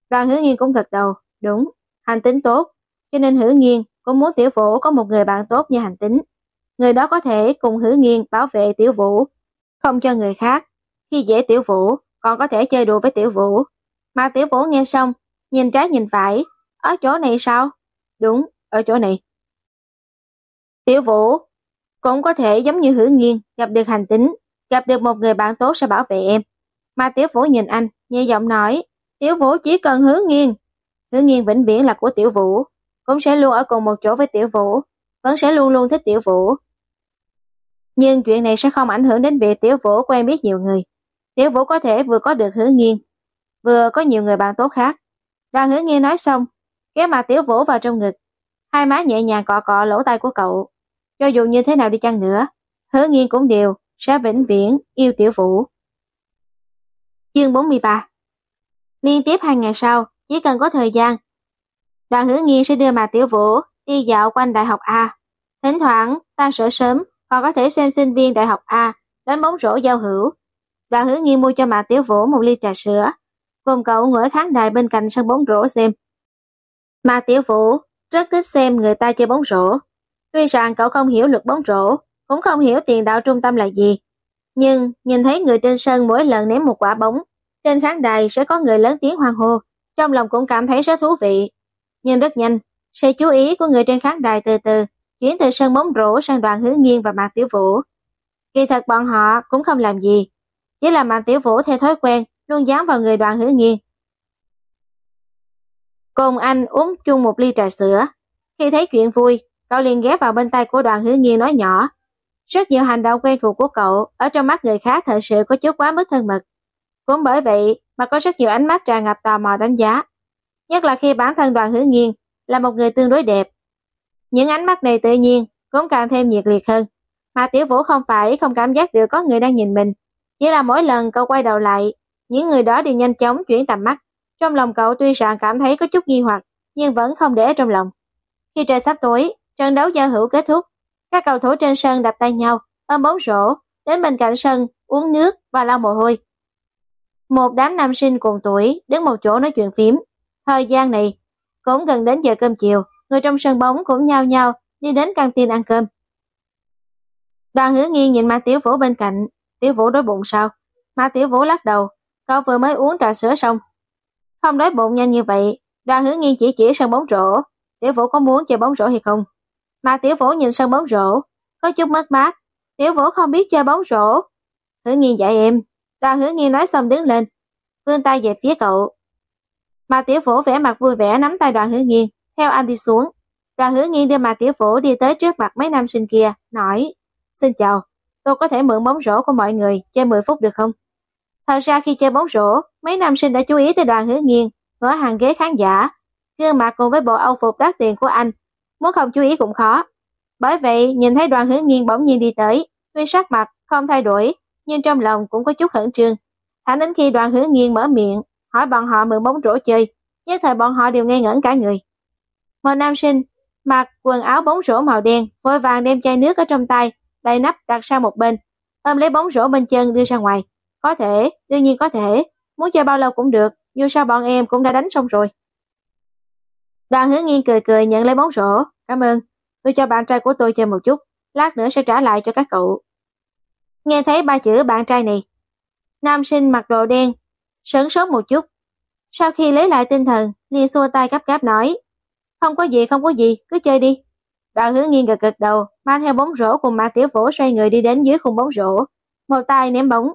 Đoàn Hữu nghiên cũng gật đầu, đúng, hành tính tốt. Cho nên Hữu nghiên cũng muốn tiểu phủ có một người bạn tốt như hành tính. Người đó có thể cùng Hữu nghiên bảo vệ tiểu vũ, không cho người khác. Khi dễ tiểu vũ, còn có thể chơi đùa với tiểu vũ. Mà tiểu vũ nghe xong, nhìn trái nhìn phải, ở chỗ này sao? Đúng, ở chỗ này. Tiểu vũ cũng có thể giống như hứa nghiên, gặp được hành tính, gặp được một người bạn tốt sẽ bảo vệ em. Mà tiểu vũ nhìn anh, nhẹ giọng nói, tiểu vũ chỉ cần hứa nghiên. Hứa nghiên vĩnh viễn là của tiểu vũ, cũng sẽ luôn ở cùng một chỗ với tiểu vũ, vẫn sẽ luôn luôn thích tiểu vũ. Nhưng chuyện này sẽ không ảnh hưởng đến việc tiểu vũ quen biết nhiều người. Tiểu vũ có thể vừa có được hứa nghiên, vừa có nhiều người bạn tốt khác. Đoàn hứa nghiên nói xong, kéo mặt tiểu vũ vào trong ngực, hai má nhẹ nhàng cọ cọ lỗ tai của cậu. Cho dù như thế nào đi chăng nữa, hứa nghiên cũng đều sẽ vĩnh viễn yêu tiểu vũ. Chương 43 Liên tiếp hai ngày sau, chỉ cần có thời gian, đoàn hứa nghiên sẽ đưa mà tiểu vũ đi dạo quanh đại học A. Thỉnh thoảng, ta sợ sớm, còn có thể xem sinh viên đại học A đánh bóng rổ giao hữu. Đoàn hứa nghiên mua cho mà Tiểu Vũ một ly trà sữa, cùng cậu ngồi ở khán đài bên cạnh sân bóng rổ xem. mà Tiểu Vũ rất thích xem người ta chơi bóng rổ. Tuy rằng cậu không hiểu luật bóng rổ, cũng không hiểu tiền đạo trung tâm là gì. Nhưng nhìn thấy người trên sân mỗi lần ném một quả bóng, trên khán đài sẽ có người lớn tiếng hoan hô, trong lòng cũng cảm thấy rất thú vị. Nhưng rất nhanh, sự chú ý của người trên khán đài từ từ chuyển từ sân bóng rổ sang đoàn hứa nghiên và Mạc Tiểu Vũ. Kỳ thật bọn họ cũng không làm gì, chỉ là Mạc Tiểu Vũ theo thói quen luôn dán vào người đoàn hứa nghiên. Cùng anh uống chung một ly trà sữa. Khi thấy chuyện vui, cậu liền ghé vào bên tay của đoàn hứa nghiêng nói nhỏ. Rất nhiều hành động quen thuộc của cậu ở trong mắt người khác thật sự có chút quá mức thân mật. Cũng bởi vậy mà có rất nhiều ánh mắt tràn ngập tò mò đánh giá. Nhất là khi bản thân đoàn hứa nghiêng là một người tương đối đẹp. Những ánh mắt này tự nhiên cũng càng thêm nhiệt liệt hơn. Mà Tiểu Vũ không phải không cảm giác được có người đang nhìn mình. Chỉ là mỗi lần cậu quay đầu lại, những người đó đều nhanh chóng chuyển tầm mắt. Trong lòng cậu tuy rằng cảm thấy có chút nghi hoặc, nhưng vẫn không để trong lòng. Khi trời sắp tối, trận đấu giao hữu kết thúc, các cầu thủ trên sân đập tay nhau, ôm bóng rổ, đến bên cạnh sân, uống nước và lau mồ hôi. Một đám nam sinh cùng tuổi đứng một chỗ nói chuyện phím. Thời gian này, cũng gần đến giờ cơm chiều, người trong sân bóng cũng nhao nhao đi đến căng tin ăn cơm. Đoàn hứa nghiêng nhìn Mã Tiểu Vũ bên cạnh, Tiểu Vũ đói bụng sao? Mã Tiểu Vũ lắc đầu, cậu vừa mới uống trà sữa xong. Không đói bụng nhanh như vậy, đoàn hứa nghiêng chỉ chỉ sân bóng rổ. Tiểu Vũ có muốn chơi bóng rổ hay không? Mà Tiểu Vũ nhìn sân bóng rổ, có chút mất mát. Tiểu Vũ không biết chơi bóng rổ. Hứa nghiên dạy em. Đoàn hứa nghiên nói xong đứng lên, vươn tay về phía cậu. Mà Tiểu Vũ vẻ mặt vui vẻ nắm tay đoàn hứa nghiên, theo anh đi xuống. Đoàn hứa nghiên đưa mà Tiểu Vũ đi tới trước mặt mấy nam sinh kia, nói Xin chào, tôi có thể mượn bóng rổ của mọi người chơi 10 phút được không? Thật ra khi chơi bóng rổ, mấy nam sinh đã chú ý tới đoàn hứa nghiêng ở hàng ghế khán giả. Gương mặt cùng với bộ âu phục đắt tiền của anh, muốn không chú ý cũng khó. Bởi vậy, nhìn thấy đoàn hướng nghiên bỗng nhiên đi tới, tuy sắc mặt không thay đổi, nhưng trong lòng cũng có chút khẩn trương. Thẳng đến khi đoàn hướng nghiên mở miệng, hỏi bọn họ mượn bóng rổ chơi, nhất thời bọn họ đều ngây ngẩn cả người. Một nam sinh, mặc quần áo bóng rổ màu đen, vội vàng đem chai nước ở trong tay, đậy nắp đặt sang một bên, ôm lấy bóng rổ bên chân đưa ra ngoài. Có thể, đương nhiên có thể, muốn chơi bao lâu cũng được, dù sao bọn em cũng đã đánh xong rồi. Đoàn hứa nghiên cười cười nhận lấy bóng rổ, cảm ơn, tôi cho bạn trai của tôi chơi một chút, lát nữa sẽ trả lại cho các cậu. Nghe thấy ba chữ bạn trai này, nam sinh mặc đồ đen, sớn sốt một chút. Sau khi lấy lại tinh thần, liền xua tay gấp gáp nói, không có gì không có gì, cứ chơi đi. Đoàn hứa nghiêng gật gật đầu, mang theo bóng rổ cùng Mạc Tiểu Vũ xoay người đi đến dưới khung bóng rổ. Một tay ném bóng.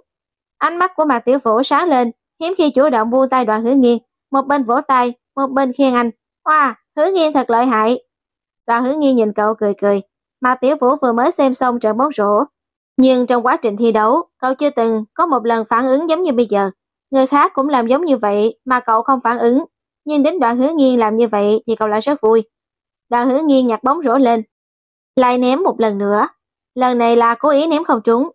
Ánh mắt của Mạc Tiểu Vũ sáng lên, hiếm khi chủ động buông tay đoàn hứa nghiêng. Một bên vỗ tay, một bên khen anh. Wow, hứa nghiên thật lợi hại. Đoàn hứa nghiên nhìn cậu cười cười. mà Tiểu Vũ vừa mới xem xong trận bóng rổ. Nhưng trong quá trình thi đấu, cậu chưa từng có một lần phản ứng giống như bây giờ. Người khác cũng làm giống như vậy mà cậu không phản ứng. Nhưng đến đoạn hứa nghiêng làm như vậy thì cậu lại rất vui. Đoàn hứa nghiêng nhặt bóng rổ lên. Lại ném một lần nữa. Lần này là cố ý ném không trúng.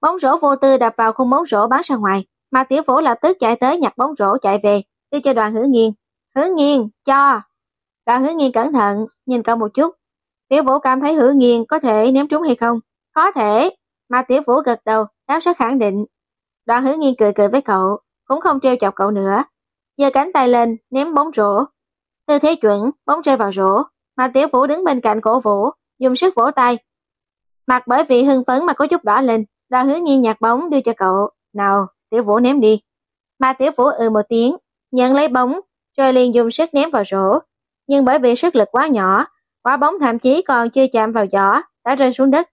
Bóng rổ vô tư đập vào khung bóng rổ bắn ra ngoài. Mà tiểu vũ lập tức chạy tới nhặt bóng rổ chạy về. Đưa cho đoàn hứa nghiêng. Hứa nghiên, cho. Đoàn hứa nghiên cẩn thận, nhìn cậu một chút. Tiểu vũ cảm thấy hứa nghiên có thể ném trúng hay không? Có thể. Mà tiểu vũ gật đầu, đáp rất khẳng định. Đoàn hứa nghiên cười cười với cậu, cũng không treo chọc cậu nữa. giơ cánh tay lên, ném bóng rổ. Tư thế chuẩn, bóng rơi vào rổ. Mà Tiểu Vũ đứng bên cạnh cổ Vũ, dùng sức vỗ tay. Mặt bởi vì hưng phấn mà có chút đỏ lên, đoàn hứa nghiên nhặt bóng đưa cho cậu. Nào, Tiểu Vũ ném đi. Mà Tiểu Vũ ừ một tiếng, nhận lấy bóng, rồi liền dùng sức ném vào rổ. Nhưng bởi vì sức lực quá nhỏ, quả bóng thậm chí còn chưa chạm vào giỏ, đã rơi xuống đất.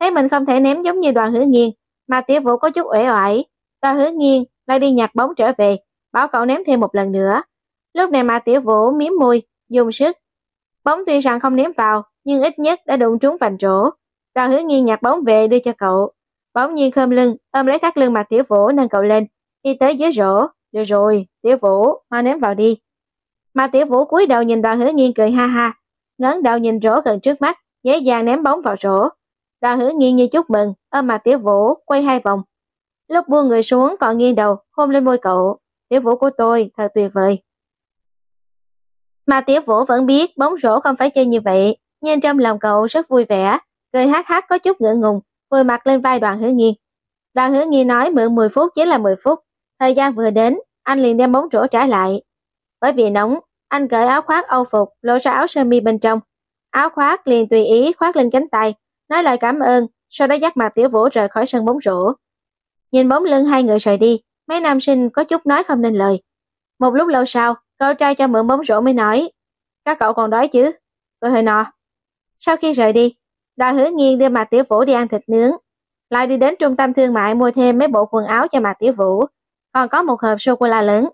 Thấy mình không thể ném giống như đoàn hứa nghiêng, mà Tiểu Vũ có chút uể oải. Đoàn hứa nghiêng lại đi nhặt bóng trở về, bảo cậu ném thêm một lần nữa. Lúc này mà Tiểu Vũ miếm môi, dùng sức Bóng tuy rằng không ném vào, nhưng ít nhất đã đụng trúng vành rổ. Đoàn hứa nghiêng nhặt bóng về đưa cho cậu. Bóng nhiên khơm lưng, ôm lấy thắt lưng mà tiểu vũ nâng cậu lên, đi tới dưới rổ. Được rồi, tiểu vũ, hoa ném vào đi. Mà tiểu vũ cúi đầu nhìn đoàn hứa nghiên cười ha ha, ngấn đầu nhìn rổ gần trước mắt, dễ dàng ném bóng vào rổ. Đoàn hứa nghiêng như chúc mừng, ôm mặt tiểu vũ, quay hai vòng. Lúc buông người xuống còn nghiêng đầu, hôn lên môi cậu. Tiểu vũ của tôi, thật tuyệt vời. Mà Tiểu Vũ vẫn biết bóng rổ không phải chơi như vậy, nhưng trong lòng cậu rất vui vẻ, cười hát hát có chút ngượng ngùng, vùi mặt lên vai đoàn hứa nghiên. Đoàn hứa nghiên nói mượn 10 phút chỉ là 10 phút, thời gian vừa đến, anh liền đem bóng rổ trả lại. Bởi vì nóng, anh cởi áo khoác âu phục, lộ ra áo sơ mi bên trong. Áo khoác liền tùy ý khoác lên cánh tay, nói lời cảm ơn, sau đó dắt mặt Tiểu Vũ rời khỏi sân bóng rổ. Nhìn bóng lưng hai người rời đi, mấy nam sinh có chút nói không nên lời. Một lúc lâu sau, Cậu trai cho mượn bóng rổ mới nói, các cậu còn đói chứ? Tôi hơi no. Sau khi rời đi, đòi hứa nghiêng đưa mặt Tiểu Vũ đi ăn thịt nướng, lại đi đến trung tâm thương mại mua thêm mấy bộ quần áo cho mặt Tiểu Vũ, còn có một hộp sô-cô-la lớn.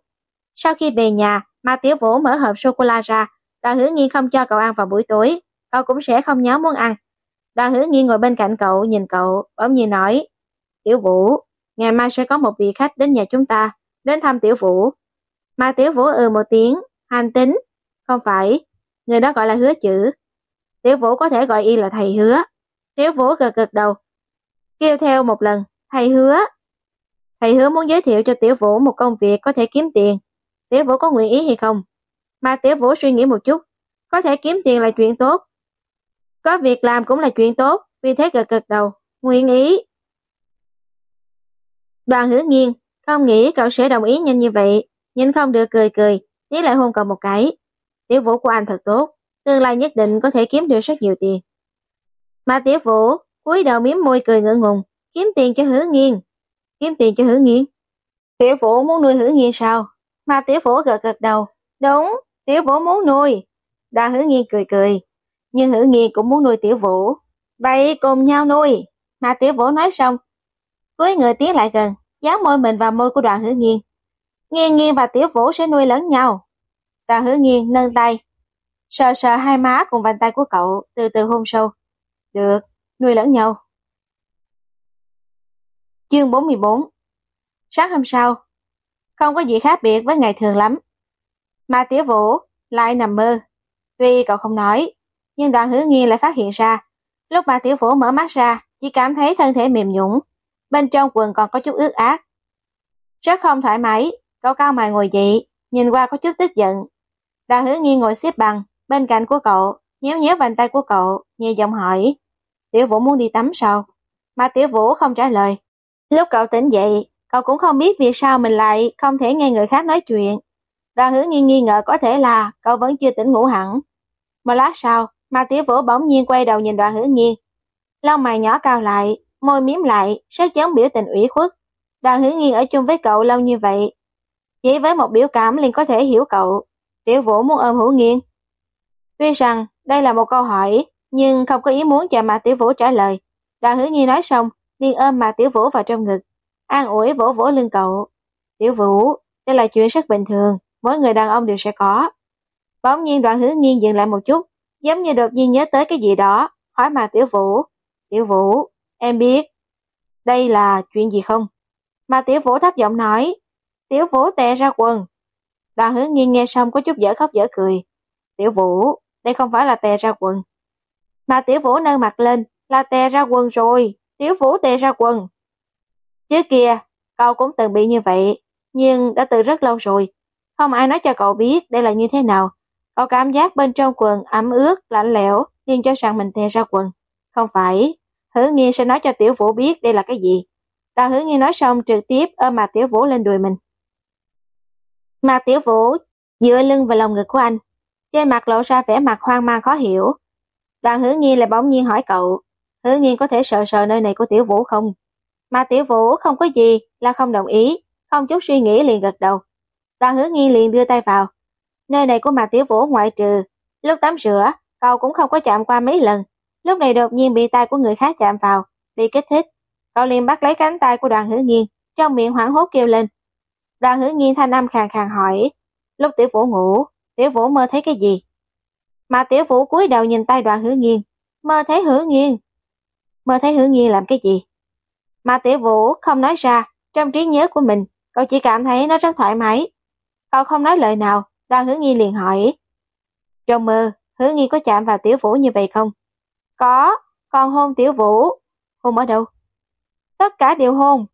Sau khi về nhà, ma Tiểu Vũ mở hộp sô-cô-la ra, đoàn hứa nghi không cho cậu ăn vào buổi tối, cậu cũng sẽ không nhớ muốn ăn. Đoàn hứa nghi ngồi bên cạnh cậu nhìn cậu, bỗng nhiên nói, Tiểu Vũ, ngày mai sẽ có một vị khách đến nhà chúng ta, đến thăm Tiểu Vũ. ma Tiểu Vũ ừ một tiếng, hành tính. Không phải, người đó gọi là hứa chữ. Tiểu Vũ có thể gọi y là thầy hứa. Tiểu Vũ gật gật đầu. Kêu theo một lần, thầy hứa. Thầy hứa muốn giới thiệu cho Tiểu Vũ một công việc có thể kiếm tiền. Tiểu Vũ có nguyện ý hay không? Mà Tiểu Vũ suy nghĩ một chút. Có thể kiếm tiền là chuyện tốt. Có việc làm cũng là chuyện tốt, vì thế gật gật đầu. Nguyện ý. Đoàn hứa nghiêng, không nghĩ cậu sẽ đồng ý nhanh như vậy, nhưng không được cười cười, Tí lại hôn cậu một cái. Tiểu vũ của anh thật tốt, tương lai nhất định có thể kiếm được rất nhiều tiền. Mà tiểu vũ, cúi đầu miếm môi cười ngượng ngùng, kiếm tiền cho hứa nghiêng. Kiếm tiền cho hứa nghiên. Tiểu vũ muốn nuôi hứa nghiên sao? Mà tiểu vũ gật gật đầu. Đúng, tiểu vũ muốn nuôi. đa hứa nghiên cười cười. Nhưng hứa nghiên cũng muốn nuôi tiểu vũ. Vậy cùng nhau nuôi. Mà tiểu vũ nói xong. Cuối người tiến lại gần, dán môi mình vào môi của đoàn hứa nghiên. Nghiên nghiên và tiểu vũ sẽ nuôi lớn nhau. Đoàn hứa nghiên nâng tay. Sờ sờ hai má cùng bàn tay của cậu, từ từ hôn sâu. Được, nuôi lẫn nhau. Chương 44 Sáng hôm sau, không có gì khác biệt với ngày thường lắm. Mà Tiểu Vũ lại nằm mơ. Tuy cậu không nói, nhưng đoàn hứa nghiên lại phát hiện ra. Lúc mà Tiểu Vũ mở mắt ra, chỉ cảm thấy thân thể mềm nhũng. Bên trong quần còn có chút ướt át. Rất không thoải mái, cậu cao mày ngồi dậy, nhìn qua có chút tức giận. Đoàn hứa nghiên ngồi xếp bằng, bên cạnh của cậu, nhéo nhéo vành tay của cậu, nhẹ giọng hỏi. Tiểu Vũ muốn đi tắm sao? Mà Tiểu Vũ không trả lời. Lúc cậu tỉnh dậy, cậu cũng không biết vì sao mình lại không thể nghe người khác nói chuyện. Đoàn hứa nghi nghi ngờ có thể là cậu vẫn chưa tỉnh ngủ hẳn. Một lát sau, mà tiểu vũ bỗng nhiên quay đầu nhìn đoàn hứa nghiên. Lông mày nhỏ cao lại, môi miếm lại, sát chấn biểu tình ủy khuất. Đoàn hứa nghiên ở chung với cậu lâu như vậy. Chỉ với một biểu cảm liền có thể hiểu cậu. Tiểu vũ muốn ôm hữu nghiên. Tuy rằng đây là một câu hỏi, nhưng không có ý muốn cho mà tiểu vũ trả lời. Đoàn hứa nghiên nói xong, liền ôm mà tiểu vũ vào trong ngực an ủi vỗ vỗ lưng cậu. Tiểu Vũ, đây là chuyện rất bình thường, mỗi người đàn ông đều sẽ có. Bỗng nhiên đoạn hứa nghiêng dừng lại một chút, giống như đột nhiên nhớ tới cái gì đó, hỏi mà Tiểu Vũ. Tiểu Vũ, em biết, đây là chuyện gì không? Mà Tiểu Vũ thấp giọng nói, Tiểu Vũ tè ra quần. Đoàn hứa nghiêng nghe xong có chút dở khóc dở cười. Tiểu Vũ, đây không phải là tè ra quần. Mà Tiểu Vũ nâng mặt lên, là tè ra quần rồi, Tiểu Vũ tè ra quần. Trước kia, cậu cũng từng bị như vậy, nhưng đã từ rất lâu rồi. Không ai nói cho cậu biết đây là như thế nào. Cậu cảm giác bên trong quần ẩm ướt, lạnh lẽo, liền cho rằng mình tè ra quần. Không phải, hứa nghiên sẽ nói cho tiểu vũ biết đây là cái gì. Đào hứa nghiên nói xong trực tiếp ôm mặt tiểu vũ lên đùi mình. Mà tiểu vũ dựa lưng vào lòng ngực của anh. Trên mặt lộ ra vẻ mặt hoang mang khó hiểu. Đoàn hứa nghiên lại bỗng nhiên hỏi cậu, hứa nghiên có thể sợ sợ nơi này của tiểu vũ không? Mà tiểu vũ không có gì là không đồng ý, không chút suy nghĩ liền gật đầu. Đoàn hứa nghiên liền đưa tay vào. Nơi này của mà tiểu vũ ngoại trừ, lúc tắm rửa, cậu cũng không có chạm qua mấy lần. Lúc này đột nhiên bị tay của người khác chạm vào, bị kích thích. Cậu liền bắt lấy cánh tay của đoàn hứa nghiên, trong miệng hoảng hốt kêu lên. Đoàn hứa nghiên thanh âm khàn khàn hỏi, lúc tiểu vũ ngủ, tiểu vũ mơ thấy cái gì? Mà tiểu vũ cúi đầu nhìn tay đoàn hứa nghiên, mơ thấy hứa nghiên. Mơ thấy hứa nghiên làm cái gì? Mà tiểu vũ không nói ra, trong trí nhớ của mình, cậu chỉ cảm thấy nó rất thoải mái. Cậu không nói lời nào, đoàn hứa nghi liền hỏi. Trong mơ, hứa nghi có chạm vào tiểu vũ như vậy không? Có, còn hôn tiểu vũ. Hôn ở đâu? Tất cả đều hôn.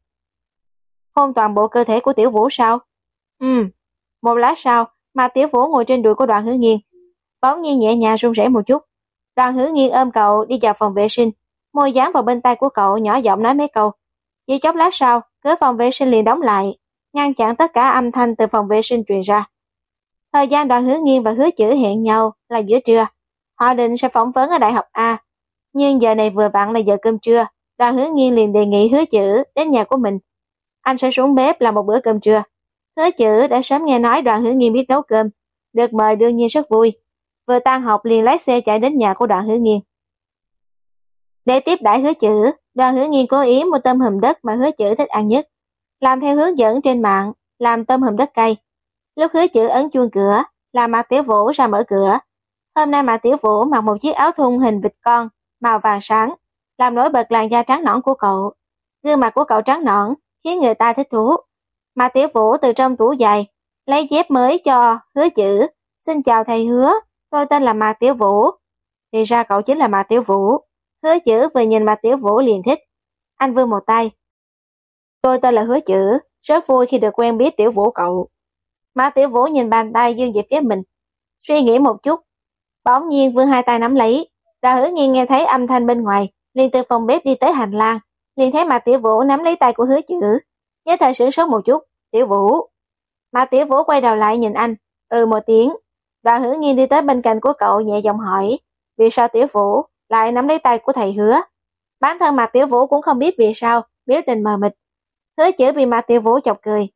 Hôn toàn bộ cơ thể của tiểu vũ sao? Ừ. Một lát sau, mà tiểu vũ ngồi trên đùi của đoàn hứa nghiên. Bóng nhiên nhẹ nhàng run rẩy một chút. Đoàn hứa nghiên ôm cậu đi vào phòng vệ sinh môi dán vào bên tay của cậu nhỏ giọng nói mấy câu. Chỉ chốc lát sau, cửa phòng vệ sinh liền đóng lại, ngăn chặn tất cả âm thanh từ phòng vệ sinh truyền ra. Thời gian đoàn hứa nghiêng và hứa chữ hẹn nhau là giữa trưa. Họ định sẽ phỏng vấn ở Đại học A. Nhưng giờ này vừa vặn là giờ cơm trưa, đoàn hứa nghiêng liền đề nghị hứa chữ đến nhà của mình. Anh sẽ xuống bếp làm một bữa cơm trưa. Hứa chữ đã sớm nghe nói đoàn hứa nghiêng biết nấu cơm. Được mời đương nhiên rất vui. Vừa tan học liền lái xe chạy đến nhà của đoàn hứa nghiêng. Để tiếp đãi hứa chữ, đoàn hứa nghiên cố ý mua tôm hùm đất mà hứa chữ thích ăn nhất. Làm theo hướng dẫn trên mạng, làm tôm hùm đất cay. Lúc hứa chữ ấn chuông cửa, là Mạc Tiểu Vũ ra mở cửa. Hôm nay Mạc Tiểu Vũ mặc một chiếc áo thun hình vịt con, màu vàng sáng, làm nổi bật làn da trắng nõn của cậu. Gương mặt của cậu trắng nõn, khiến người ta thích thú. Mạc Tiểu Vũ từ trong tủ giày, lấy dép mới cho hứa chữ. Xin chào thầy hứa, tôi tên là Mạc Tiểu Vũ. Thì ra cậu chính là Mạc Tiểu Vũ. Hứa chữ vừa nhìn mặt tiểu vũ liền thích. Anh vươn một tay. Tôi tên là hứa chữ, rất vui khi được quen biết tiểu vũ cậu. Mã tiểu vũ nhìn bàn tay dương về phía mình. Suy nghĩ một chút. Bỗng nhiên vươn hai tay nắm lấy. Đà hứa nghiêng nghe thấy âm thanh bên ngoài, liền từ phòng bếp đi tới hành lang. Liền thấy Mã tiểu vũ nắm lấy tay của hứa chữ. Nhớ thời sửng sốt một chút, Tiểu Vũ. Mã Tiểu Vũ quay đầu lại nhìn anh, ừ một tiếng. Đoàn hứa nghiêng đi tới bên cạnh của cậu nhẹ giọng hỏi, vì sao Tiểu Vũ lại nắm lấy tay của thầy hứa. Bản thân Mạc Tiểu Vũ cũng không biết vì sao, biểu tình mờ mịt. Hứa chữ bị Mạc Tiểu Vũ chọc cười.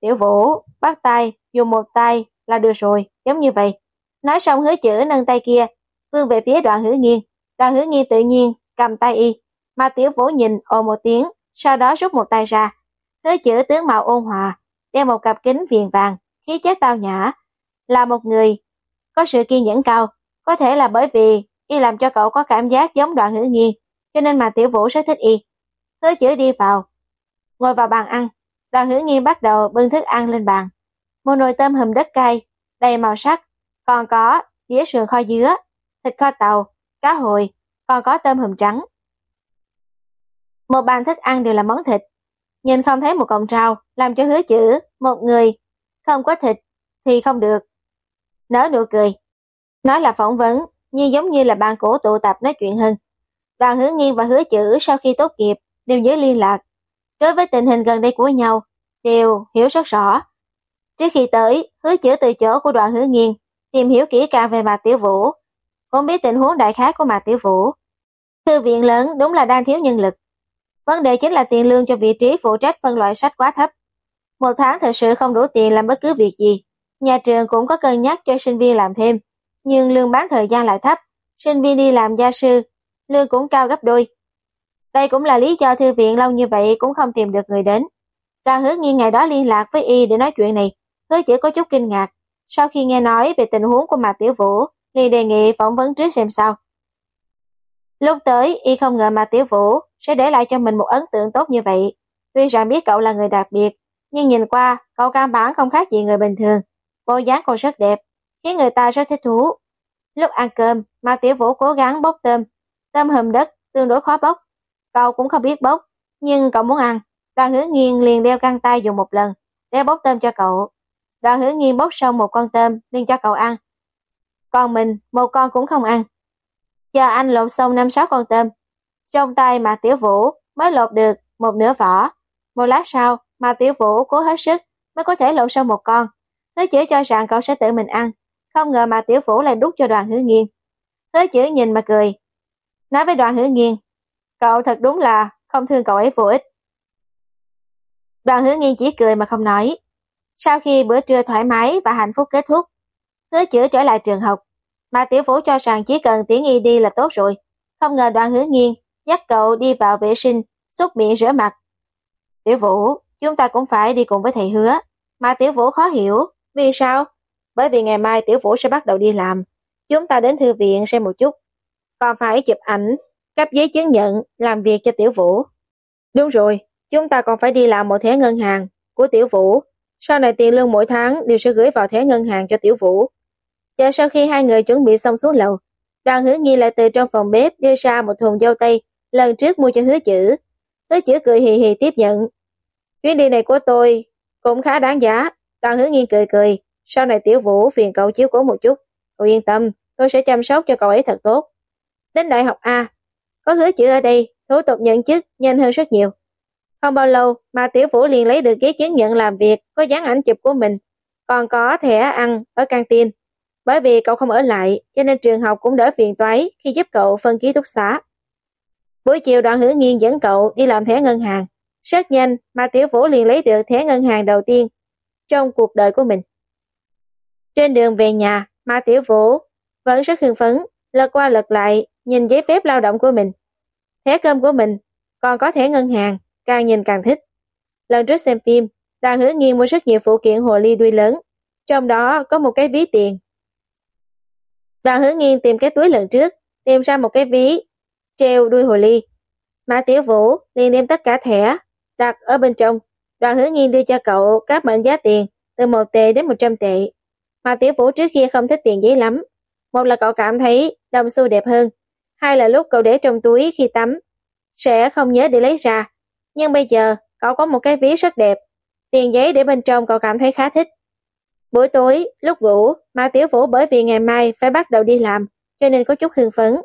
Tiểu Vũ, bắt tay, dùng một tay là được rồi, giống như vậy. Nói xong hứa chữ nâng tay kia, vươn về phía đoạn hứa nghiêng, đoạn hứa nghiêng tự nhiên, cầm tay y. Mà Tiểu Vũ nhìn ồ một tiếng, sau đó rút một tay ra. Hứa chữ tướng mạo ôn hòa, đeo một cặp kính viền vàng, khí chất tao nhã. Là một người, có sự kiên nhẫn cao, có thể là bởi vì y làm cho cậu có cảm giác giống đoạn hữu nghiên, cho nên mà tiểu vũ rất thích y. Hứa chữ đi vào, ngồi vào bàn ăn, đoàn hữu nghiên bắt đầu bưng thức ăn lên bàn. Một nồi tôm hùm đất cay, đầy màu sắc, còn có dĩa sườn kho dứa, thịt kho tàu, cá hồi, còn có tôm hùm trắng. Một bàn thức ăn đều là món thịt, nhìn không thấy một cọng rau, làm cho hứa chữ, một người, không có thịt thì không được. Nở nụ cười, nói là phỏng vấn, nhưng giống như là ban cổ tụ tập nói chuyện hơn. Đoàn hứa nghiên và hứa chữ sau khi tốt nghiệp đều giữ liên lạc. Đối với tình hình gần đây của nhau, đều hiểu rất rõ. Trước khi tới, hứa chữ từ chỗ của đoàn hứa nghiên, tìm hiểu kỹ càng về Mạc Tiểu Vũ, cũng biết tình huống đại khái của Mạc Tiểu Vũ. Thư viện lớn đúng là đang thiếu nhân lực. Vấn đề chính là tiền lương cho vị trí phụ trách phân loại sách quá thấp. Một tháng thật sự không đủ tiền làm bất cứ việc gì. Nhà trường cũng có cân nhắc cho sinh viên làm thêm, nhưng lương bán thời gian lại thấp. Sinh viên đi làm gia sư, lương cũng cao gấp đôi. Đây cũng là lý do thư viện lâu như vậy cũng không tìm được người đến. Cao hứa nghiên ngày đó liên lạc với y để nói chuyện này, hứa chỉ có chút kinh ngạc. Sau khi nghe nói về tình huống của Mạc Tiểu Vũ, liền đề nghị phỏng vấn trước xem sao. Lúc tới, y không ngờ Mạc Tiểu Vũ sẽ để lại cho mình một ấn tượng tốt như vậy. Tuy rằng biết cậu là người đặc biệt, nhưng nhìn qua, cậu căn bản không khác gì người bình thường. Bộ dáng còn rất đẹp, khiến người ta rất thích thú. Lúc ăn cơm, mà Tiểu Vũ cố gắng bốc tôm. Tôm hùm đất, tương đối khó bốc. Cậu cũng không biết bốc, nhưng cậu muốn ăn. Đoàn hứa nghiêng liền đeo găng tay dùng một lần, để bốc tôm cho cậu. Đoàn hứa nghiêng bốc xong một con tôm, liền cho cậu ăn. Còn mình, một con cũng không ăn. Chờ anh lột xong năm sáu con tôm, trong tay mà Tiểu Vũ mới lột được một nửa vỏ. Một lát sau, mà Tiểu Vũ cố hết sức mới có thể lột xong một con. nó chỉ cho rằng cậu sẽ tự mình ăn, không ngờ mà Tiểu Vũ lại đút cho đoàn hứa nghiên. Hứa chữ nhìn mà cười, nói với đoàn hứa nghiên, cậu thật đúng là không thương cậu ấy vô ích. Đoàn hứa nghiên chỉ cười mà không nói. Sau khi bữa trưa thoải mái và hạnh phúc kết thúc, hứa chữ trở lại trường học, mà Tiểu Vũ cho rằng chỉ cần tiếng y đi là tốt rồi. Không ngờ đoàn hứa nghiên dắt cậu đi vào vệ sinh, xúc miệng rửa mặt. Tiểu Vũ, chúng ta cũng phải đi cùng với thầy hứa. Mà Tiểu Vũ khó hiểu, vì sao? Bởi vì ngày mai Tiểu Vũ sẽ bắt đầu đi làm. Chúng ta đến thư viện xem một chút. Còn phải chụp ảnh, cấp giấy chứng nhận, làm việc cho Tiểu Vũ. Đúng rồi, chúng ta còn phải đi làm một thẻ ngân hàng của Tiểu Vũ. Sau này tiền lương mỗi tháng đều sẽ gửi vào thẻ ngân hàng cho Tiểu Vũ. Chờ sau khi hai người chuẩn bị xong xuống lầu, đoàn hứa nghi lại từ trong phòng bếp đưa ra một thùng dâu tây lần trước mua cho hứa chữ. Hứa chữ cười hì hì tiếp nhận. Chuyến đi này của tôi cũng khá đáng giá. Đoàn hứa nghi cười cười. Sau này tiểu vũ phiền cậu chiếu cố một chút. Cậu yên tâm, tôi sẽ chăm sóc cho cậu ấy thật tốt. Đến đại học A, có hứa chữ ở đây, thủ tục nhận chức nhanh hơn rất nhiều. Không bao lâu mà tiểu vũ liền lấy được giấy chứng nhận làm việc có dán ảnh chụp của mình, còn có thẻ ăn ở căng tin. Bởi vì cậu không ở lại, cho nên trường học cũng đỡ phiền toái khi giúp cậu phân ký túc xá. Buổi chiều đoàn hứa nghiên dẫn cậu đi làm thẻ ngân hàng. Rất nhanh mà Tiểu Vũ liền lấy được thẻ ngân hàng đầu tiên trong cuộc đời của mình. Trên đường về nhà, ma Tiểu Vũ vẫn rất hưng phấn, lật qua lật lại, nhìn giấy phép lao động của mình. Thẻ cơm của mình, còn có thẻ ngân hàng, càng nhìn càng thích. Lần trước xem phim, đoàn hứa nghiên mua rất nhiều phụ kiện hồ ly đuôi lớn, trong đó có một cái ví tiền. Đoàn hứa nghiên tìm cái túi lần trước, tìm ra một cái ví treo đuôi hồ ly. Mã Tiểu Vũ liền đem tất cả thẻ đặt ở bên trong. Đoàn hứa nghiên đưa cho cậu các mệnh giá tiền từ 1 tệ đến 100 tệ. Mà Tiểu Vũ trước kia không thích tiền giấy lắm. Một là cậu cảm thấy đồng xu đẹp hơn. Hai là lúc cậu để trong túi khi tắm sẽ không nhớ để lấy ra. Nhưng bây giờ cậu có một cái ví rất đẹp. Tiền giấy để bên trong cậu cảm thấy khá thích. Buổi tối, lúc ngủ, Ma Tiểu Vũ bởi vì ngày mai phải bắt đầu đi làm, cho nên có chút hưng phấn.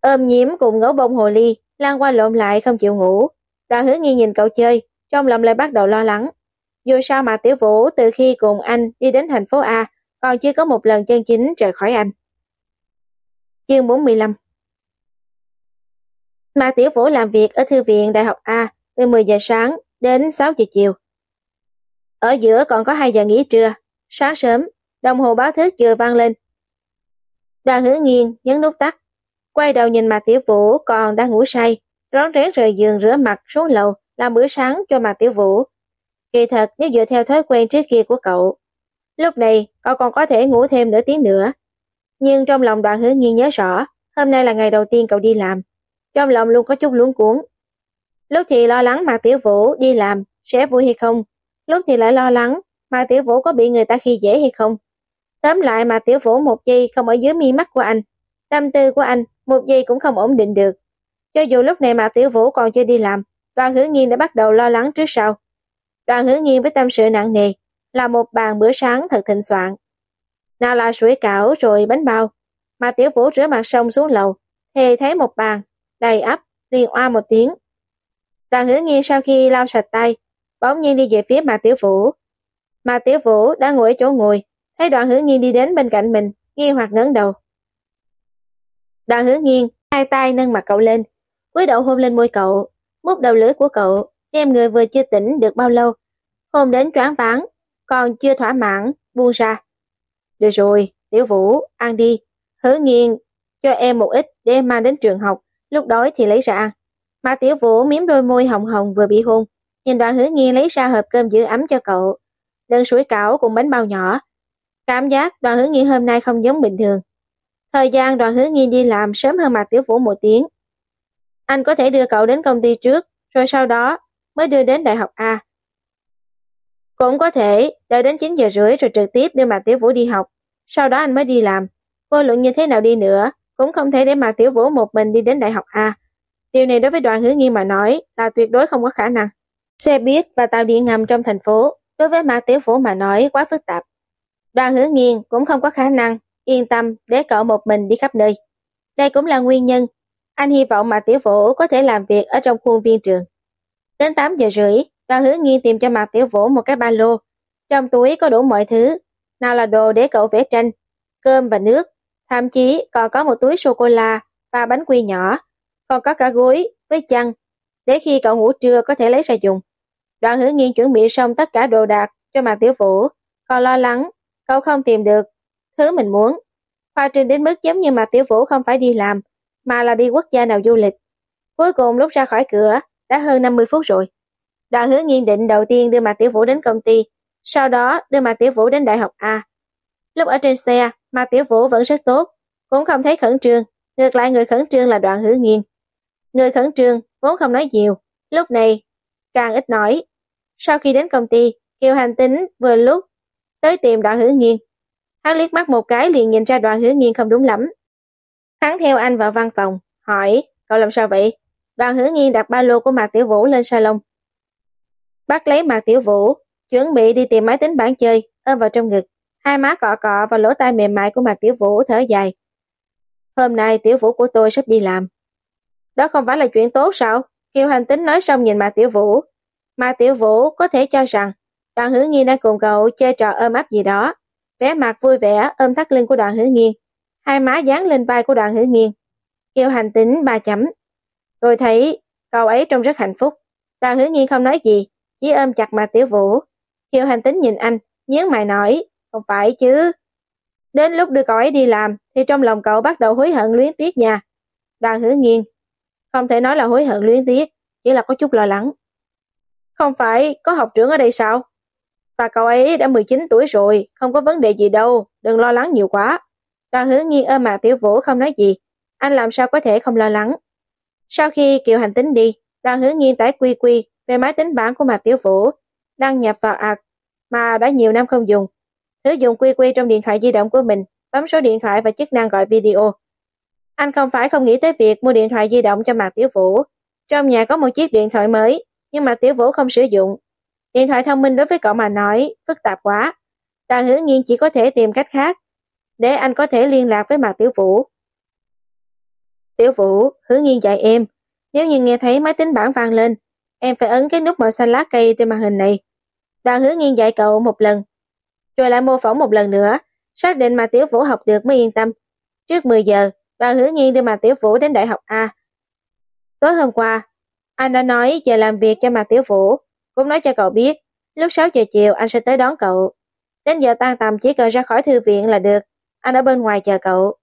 Ôm nhiễm cùng ngấu bông hồ ly, lan qua lộn lại không chịu ngủ. Đoàn hứa nghi nhìn cậu chơi, trong lòng lại bắt đầu lo lắng. Dù sao mà Tiểu Vũ từ khi cùng anh đi đến thành phố A còn chưa có một lần chân chính rời khỏi anh. Chương 45 Mạc Tiểu Vũ làm việc ở thư viện Đại học A từ 10 giờ sáng đến 6 giờ chiều. Ở giữa còn có 2 giờ nghỉ trưa. Sáng sớm, đồng hồ báo thức vừa vang lên. Đoàn hứa nghiêng nhấn nút tắt. Quay đầu nhìn Mạc Tiểu Vũ còn đang ngủ say, rón rén rời giường rửa mặt xuống lầu làm bữa sáng cho Mạc Tiểu Vũ. Kỳ thật nếu dựa theo thói quen trước kia của cậu, lúc này cậu còn có thể ngủ thêm nửa tiếng nữa. Nhưng trong lòng đoàn hứa nghiêng nhớ rõ, hôm nay là ngày đầu tiên cậu đi làm. Trong lòng luôn có chút luống cuốn. Lúc thì lo lắng mà Tiểu Vũ đi làm sẽ vui hay không, lúc thì lại lo lắng mà Tiểu Vũ có bị người ta khi dễ hay không. Tóm lại mà Tiểu Vũ một giây không ở dưới mi mắt của anh. Tâm tư của anh một giây cũng không ổn định được. Cho dù lúc này mà Tiểu Vũ còn chưa đi làm, đoàn hứa nghiên đã bắt đầu lo lắng trước sau. Đoàn hứa nghiên với tâm sự nặng nề, là một bàn bữa sáng thật thịnh soạn. Nào là sủi cảo rồi bánh bao, mà Tiểu Vũ rửa mặt xong xuống lầu, thì thấy một bàn, đầy ấp liền oa một tiếng. Đoàn hứa nghiên sau khi lau sạch tay, bỗng nhiên đi về phía mà Tiểu Vũ. Mà Tiểu Vũ đã ngồi ở chỗ ngồi, thấy đoàn hứa nghiên đi đến bên cạnh mình, nghi hoặc ngấn đầu. Đoàn hứa nghiên, hai tay nâng mặt cậu lên, cúi đầu hôn lên môi cậu, mút đầu lưỡi của cậu, đem người vừa chưa tỉnh được bao lâu, hôn đến choáng váng, còn chưa thỏa mãn, buông ra. Được rồi, Tiểu Vũ, ăn đi, hứa nghiên, cho em một ít để em mang đến trường học, lúc đói thì lấy ra ăn. Mà Tiểu Vũ miếm đôi môi hồng hồng vừa bị hôn, nhìn đoàn hứa nghiên lấy ra hộp cơm giữ ấm cho cậu, đơn suối cảo cùng bánh bao nhỏ. Cảm giác đoàn hứa nghiên hôm nay không giống bình thường. Thời gian đoàn hứa nghiên đi làm sớm hơn Mạc Tiểu Vũ một tiếng. Anh có thể đưa cậu đến công ty trước, rồi sau đó mới đưa đến đại học A. Cũng có thể đợi đến 9 giờ rưỡi rồi trực tiếp đưa Mạc Tiểu Vũ đi học, sau đó anh mới đi làm. Vô luận như thế nào đi nữa, cũng không thể để Mạc Tiểu Vũ một mình đi đến đại học A. Điều này đối với đoàn hứa nghi mà nói là tuyệt đối không có khả năng. Xe buýt và tàu điện ngầm trong thành phố đối với Mạc Tiểu Vũ mà nói quá phức tạp. Đoàn hứa nghiêng cũng không có khả năng yên tâm để cậu một mình đi khắp nơi. Đây cũng là nguyên nhân anh hy vọng Mạc Tiểu Vũ có thể làm việc ở trong khuôn viên trường. Đến 8 giờ rưỡi, đoàn hứa nghiên tìm cho Mạc Tiểu Vũ một cái ba lô. Trong túi có đủ mọi thứ, nào là đồ để cậu vẽ tranh, cơm và nước, thậm chí còn có một túi sô-cô-la và bánh quy nhỏ, còn có cả gối với chăn, để khi cậu ngủ trưa có thể lấy ra dùng. Đoàn hứa nghiên chuẩn bị xong tất cả đồ đạc cho Mạc Tiểu Vũ, còn lo lắng cậu không tìm được thứ mình muốn. Khoa trình đến mức giống như Mạc Tiểu Vũ không phải đi làm, mà là đi quốc gia nào du lịch. Cuối cùng lúc ra khỏi cửa, đã hơn 50 phút rồi. Đoàn hứa nghiên định đầu tiên đưa Mạc Tiểu Vũ đến công ty, sau đó đưa Mạc Tiểu Vũ đến đại học A. Lúc ở trên xe, Mạc Tiểu Vũ vẫn rất tốt, cũng không thấy khẩn trương, ngược lại người khẩn trương là đoàn hứa nghiên. Người khẩn trương vốn không nói nhiều, lúc này càng ít nói. Sau khi đến công ty, Kiều Hành Tính vừa lúc tới tìm đoàn hứa nghiên. Hắn liếc mắt một cái liền nhìn ra đoàn hứa nghiên không đúng lắm. Hắn theo anh vào văn phòng, hỏi, cậu làm sao vậy? Đoàn hứa nghiên đặt ba lô của Mạc Tiểu Vũ lên salon. Bắt lấy Mạc Tiểu Vũ, chuẩn bị đi tìm máy tính bảng chơi, ôm vào trong ngực. Hai má cọ cọ vào lỗ tai mềm mại của Mạc Tiểu Vũ thở dài. Hôm nay Tiểu Vũ của tôi sắp đi làm. Đó không phải là chuyện tốt sao? Kiều Hành Tính nói xong nhìn Mạc Tiểu Vũ. Mạc Tiểu Vũ có thể cho rằng đoàn hứa nghiên đang cùng cậu chơi trò ôm ấp gì đó. Vẻ mặt vui vẻ ôm thắt lưng của đoàn hứa nghiên. Hai má dán lên vai của đoàn hữu nghiên. Kiều Hành Tính ba chấm. Tôi thấy cậu ấy trông rất hạnh phúc. Đoàn hứa nghiên không nói gì, chỉ ôm chặt mà Tiểu Vũ. Kiều Hành Tính nhìn anh, nhớ mày nói, không phải chứ. Đến lúc đưa cậu ấy đi làm, thì trong lòng cậu bắt đầu hối hận luyến tiếc nha. Đoàn hứa nghiên, không thể nói là hối hận luyến tiếc, chỉ là có chút lo lắng. Không phải có học trưởng ở đây sao? Và cậu ấy đã 19 tuổi rồi, không có vấn đề gì đâu, đừng lo lắng nhiều quá. Đoàn hứa nghiên ôm mà Tiểu Vũ không nói gì, anh làm sao có thể không lo lắng. Sau khi Kiều Hành Tính đi, đoàn hứa nghiên tải quy quy về máy tính bảng của Mạc Tiểu Vũ, đăng nhập vào ạc mà đã nhiều năm không dùng. Thử dùng quy quy trong điện thoại di động của mình, bấm số điện thoại và chức năng gọi video. Anh không phải không nghĩ tới việc mua điện thoại di động cho Mạc Tiểu Vũ. Trong nhà có một chiếc điện thoại mới, nhưng Mạc Tiểu Vũ không sử dụng. Điện thoại thông minh đối với cậu mà nói, phức tạp quá. Đoàn hứa nghiên chỉ có thể tìm cách khác, để anh có thể liên lạc với Mạc Tiểu Vũ. Tiểu Vũ, hứa nghiên dạy em, nếu như nghe thấy máy tính bảng vang lên, em phải ấn cái nút màu xanh lá cây trên màn hình này. Đoàn hứa nghiên dạy cậu một lần, rồi lại mô phỏng một lần nữa, xác định mà Tiểu Vũ học được mới yên tâm. Trước 10 giờ, đoàn hứa nghiên đưa mà Tiểu Vũ đến Đại học A. Tối hôm qua, anh đã nói giờ làm việc cho mà Tiểu Vũ, cũng nói cho cậu biết, lúc 6 giờ chiều anh sẽ tới đón cậu. Đến giờ tan tầm chỉ cần ra khỏi thư viện là được, anh ở bên ngoài chờ cậu.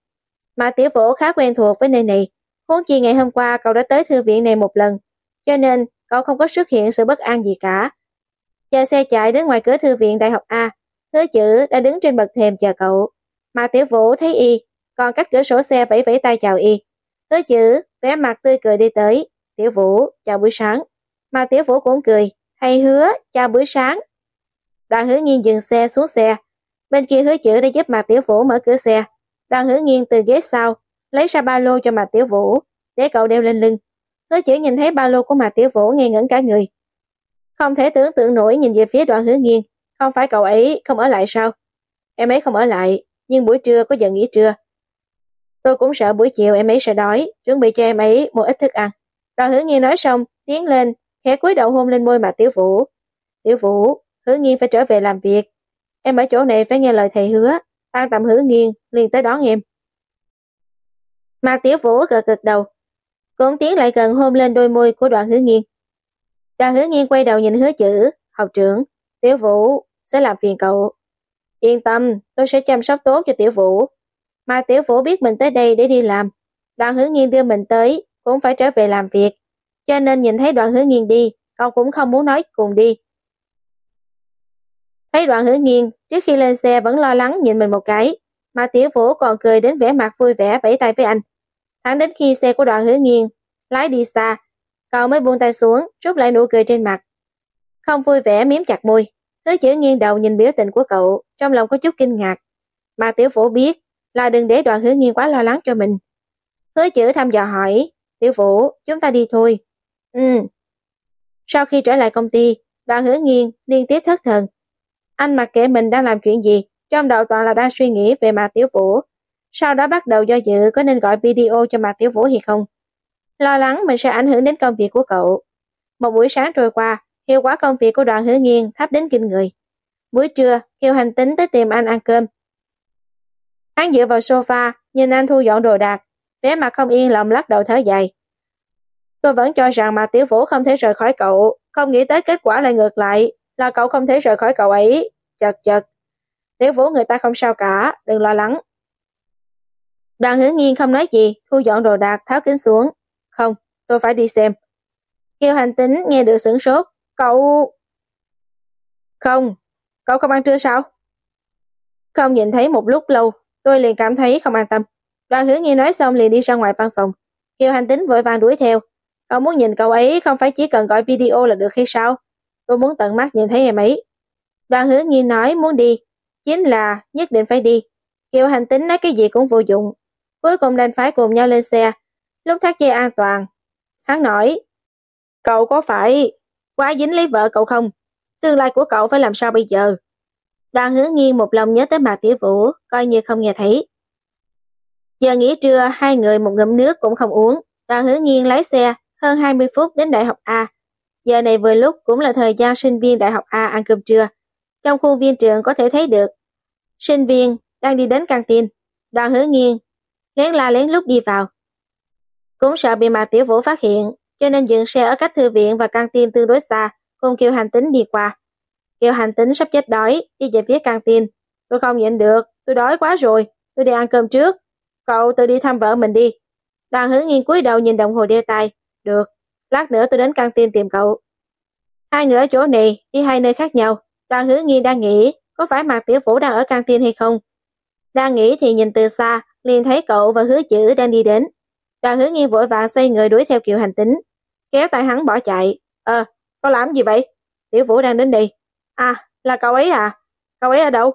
Mà Tiểu Vũ khá quen thuộc với nơi này, huống chi ngày hôm qua cậu đã tới thư viện này một lần, cho nên cậu không có xuất hiện sự bất an gì cả. Chờ xe chạy đến ngoài cửa thư viện Đại học A, Hứa chữ đã đứng trên bậc thềm chờ cậu, mà Tiểu Vũ thấy y, còn cách cửa sổ xe vẫy vẫy tay chào y. Hứa chữ vẻ mặt tươi cười đi tới, Tiểu Vũ chào buổi sáng, mà Tiểu Vũ cũng cười, hay hứa chào buổi sáng. Đoàn hứa nghiêng dừng xe xuống xe, bên kia hứa chữ đã giúp Mạc Tiểu Vũ mở cửa xe. Đoàn hứa nghiêng từ ghế sau, lấy ra ba lô cho Mạc Tiểu Vũ, để cậu đeo lên lưng. Hứa chữ nhìn thấy ba lô của Mạc Tiểu Vũ ngây ngẩn cả người. Không thể tưởng tượng nổi nhìn về phía đoàn hứa nghiêng không phải cậu ấy không ở lại sao? Em ấy không ở lại, nhưng buổi trưa có giờ nghỉ trưa. Tôi cũng sợ buổi chiều em ấy sẽ đói, chuẩn bị cho em ấy một ít thức ăn. Đoàn hứa nghiêng nói xong, tiến lên, khẽ cúi đầu hôn lên môi mà Tiểu Vũ. Tiểu Vũ, hứa nghiêng phải trở về làm việc. Em ở chỗ này phải nghe lời thầy hứa, tan Tạm hứa nghiên, liền tới đón em. Mà Tiểu Vũ gật gật đầu, cũng tiến lại gần hôn lên đôi môi của đoạn hứa nghiên. đoạn hứa nghiên quay đầu nhìn hứa chữ, học trưởng, Tiểu Vũ, sẽ làm phiền cậu. Yên tâm, tôi sẽ chăm sóc tốt cho Tiểu Vũ. Mà Tiểu Vũ biết mình tới đây để đi làm. đoạn hứa nghiên đưa mình tới, cũng phải trở về làm việc. Cho nên nhìn thấy đoạn hứa nghiên đi, cậu cũng không muốn nói cùng đi. Thấy đoạn hứa nghiên, trước khi lên xe vẫn lo lắng nhìn mình một cái, mà tiểu vũ còn cười đến vẻ mặt vui vẻ vẫy tay với anh. Thẳng đến khi xe của đoạn hứa nghiên, lái đi xa, cậu mới buông tay xuống, rút lại nụ cười trên mặt. Không vui vẻ miếm chặt môi, Hứa chữ nghiêng đầu nhìn biểu tình của cậu, trong lòng có chút kinh ngạc. Mà tiểu vũ biết là đừng để đoạn hứa nghiêng quá lo lắng cho mình. Hứa chữ thăm dò hỏi, tiểu vũ, chúng ta đi thôi. Ừ. Sau khi trở lại công ty, đoạn hứa nghiêng liên tiếp thất thần. Anh mặc kệ mình đang làm chuyện gì, trong đầu toàn là đang suy nghĩ về mạc tiểu vũ. Sau đó bắt đầu do dự có nên gọi video cho mạc tiểu vũ hay không. Lo lắng mình sẽ ảnh hưởng đến công việc của cậu. Một buổi sáng trôi qua, Hiệu quả công việc của đoàn hứa nghiêng thấp đến kinh người. Buổi trưa, Kiều Hành tính tới tìm anh ăn cơm. Hắn dựa vào sofa, nhìn anh thu dọn đồ đạc, vẻ mặt không yên lòng lắc đầu thở dài. Tôi vẫn cho rằng mà Tiểu Vũ không thể rời khỏi cậu, không nghĩ tới kết quả lại ngược lại, là cậu không thể rời khỏi cậu ấy. Chật chật. Nếu Vũ người ta không sao cả, đừng lo lắng. Đoàn hứa nghiên không nói gì, thu dọn đồ đạc tháo kính xuống. Không, tôi phải đi xem. Kiều hành tính nghe được sửng sốt, Cậu... Không, cậu không ăn trưa sao? Không nhìn thấy một lúc lâu, tôi liền cảm thấy không an tâm. Đoàn hứa nghe nói xong liền đi ra ngoài văn phòng. Kiều hành tính vội vàng đuổi theo. Cậu muốn nhìn cậu ấy không phải chỉ cần gọi video là được hay sao? Tôi muốn tận mắt nhìn thấy em ấy. Đoàn hứa nghi nói muốn đi, chính là nhất định phải đi. Kiều hành tính nói cái gì cũng vô dụng. Cuối cùng đành phải cùng nhau lên xe. Lúc thắt dây an toàn, hắn nói, cậu có phải quá dính lấy vợ cậu không? Tương lai của cậu phải làm sao bây giờ? Đoàn hứa nghiêng một lòng nhớ tới bà tiểu vũ, coi như không nghe thấy. Giờ nghỉ trưa, hai người một ngụm nước cũng không uống. Đoàn hứa nghiêng lái xe, hơn 20 phút đến Đại học A. Giờ này vừa lúc cũng là thời gian sinh viên Đại học A ăn cơm trưa. Trong khu viên trường có thể thấy được. Sinh viên đang đi đến căng tin. Đoàn hứa nghiêng, lén la lén lúc đi vào. Cũng sợ bị Mạc tiểu vũ phát hiện, cho nên dừng xe ở cách thư viện và căng tin tương đối xa, cùng Kiều Hành Tính đi qua. Kiều Hành Tính sắp chết đói, đi về phía căng tin. Tôi không nhịn được, tôi đói quá rồi, tôi đi ăn cơm trước. Cậu tự đi thăm vợ mình đi. Đoàn hứa nghiêng cúi đầu nhìn đồng hồ đeo tay. Được, lát nữa tôi đến căng tin tìm cậu. Hai người ở chỗ này, đi hai nơi khác nhau. Đoàn hứa nghi đang nghĩ, có phải Mạc Tiểu Vũ đang ở căng tin hay không? Đang nghĩ thì nhìn từ xa, liền thấy cậu và hứa chữ đang đi đến. Đoàn hứa nghi vội vàng xoay người đuổi theo Kiều Hành Tính kéo tay hắn bỏ chạy. Ờ, có làm gì vậy? Tiểu Vũ đang đến đây. À, là cậu ấy à? Cậu ấy ở đâu?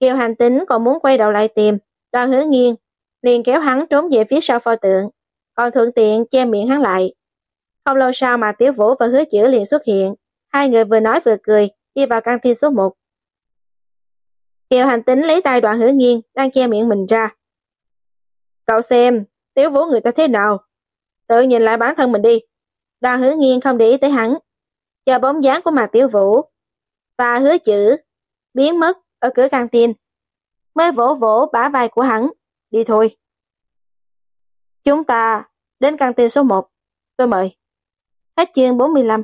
Kiều hành tính còn muốn quay đầu lại tìm, đoàn hứa nghiêng, liền kéo hắn trốn về phía sau pho tượng, còn thuận tiện che miệng hắn lại. Không lâu sau mà Tiểu Vũ và hứa chữ liền xuất hiện, hai người vừa nói vừa cười, đi vào căn tin số 1. Kiều hành tính lấy tay đoạn hứa nghiêng, đang che miệng mình ra. Cậu xem, Tiểu Vũ người ta thế nào? Tự nhìn lại bản thân mình đi. Đoàn hứa nghiêng không để ý tới hắn, chờ bóng dáng của mặt tiểu vũ và hứa chữ biến mất ở cửa căng tin. Mới vỗ vỗ bả vai của hắn, đi thôi. Chúng ta đến căng tin số 1, tôi mời. Hết chương 45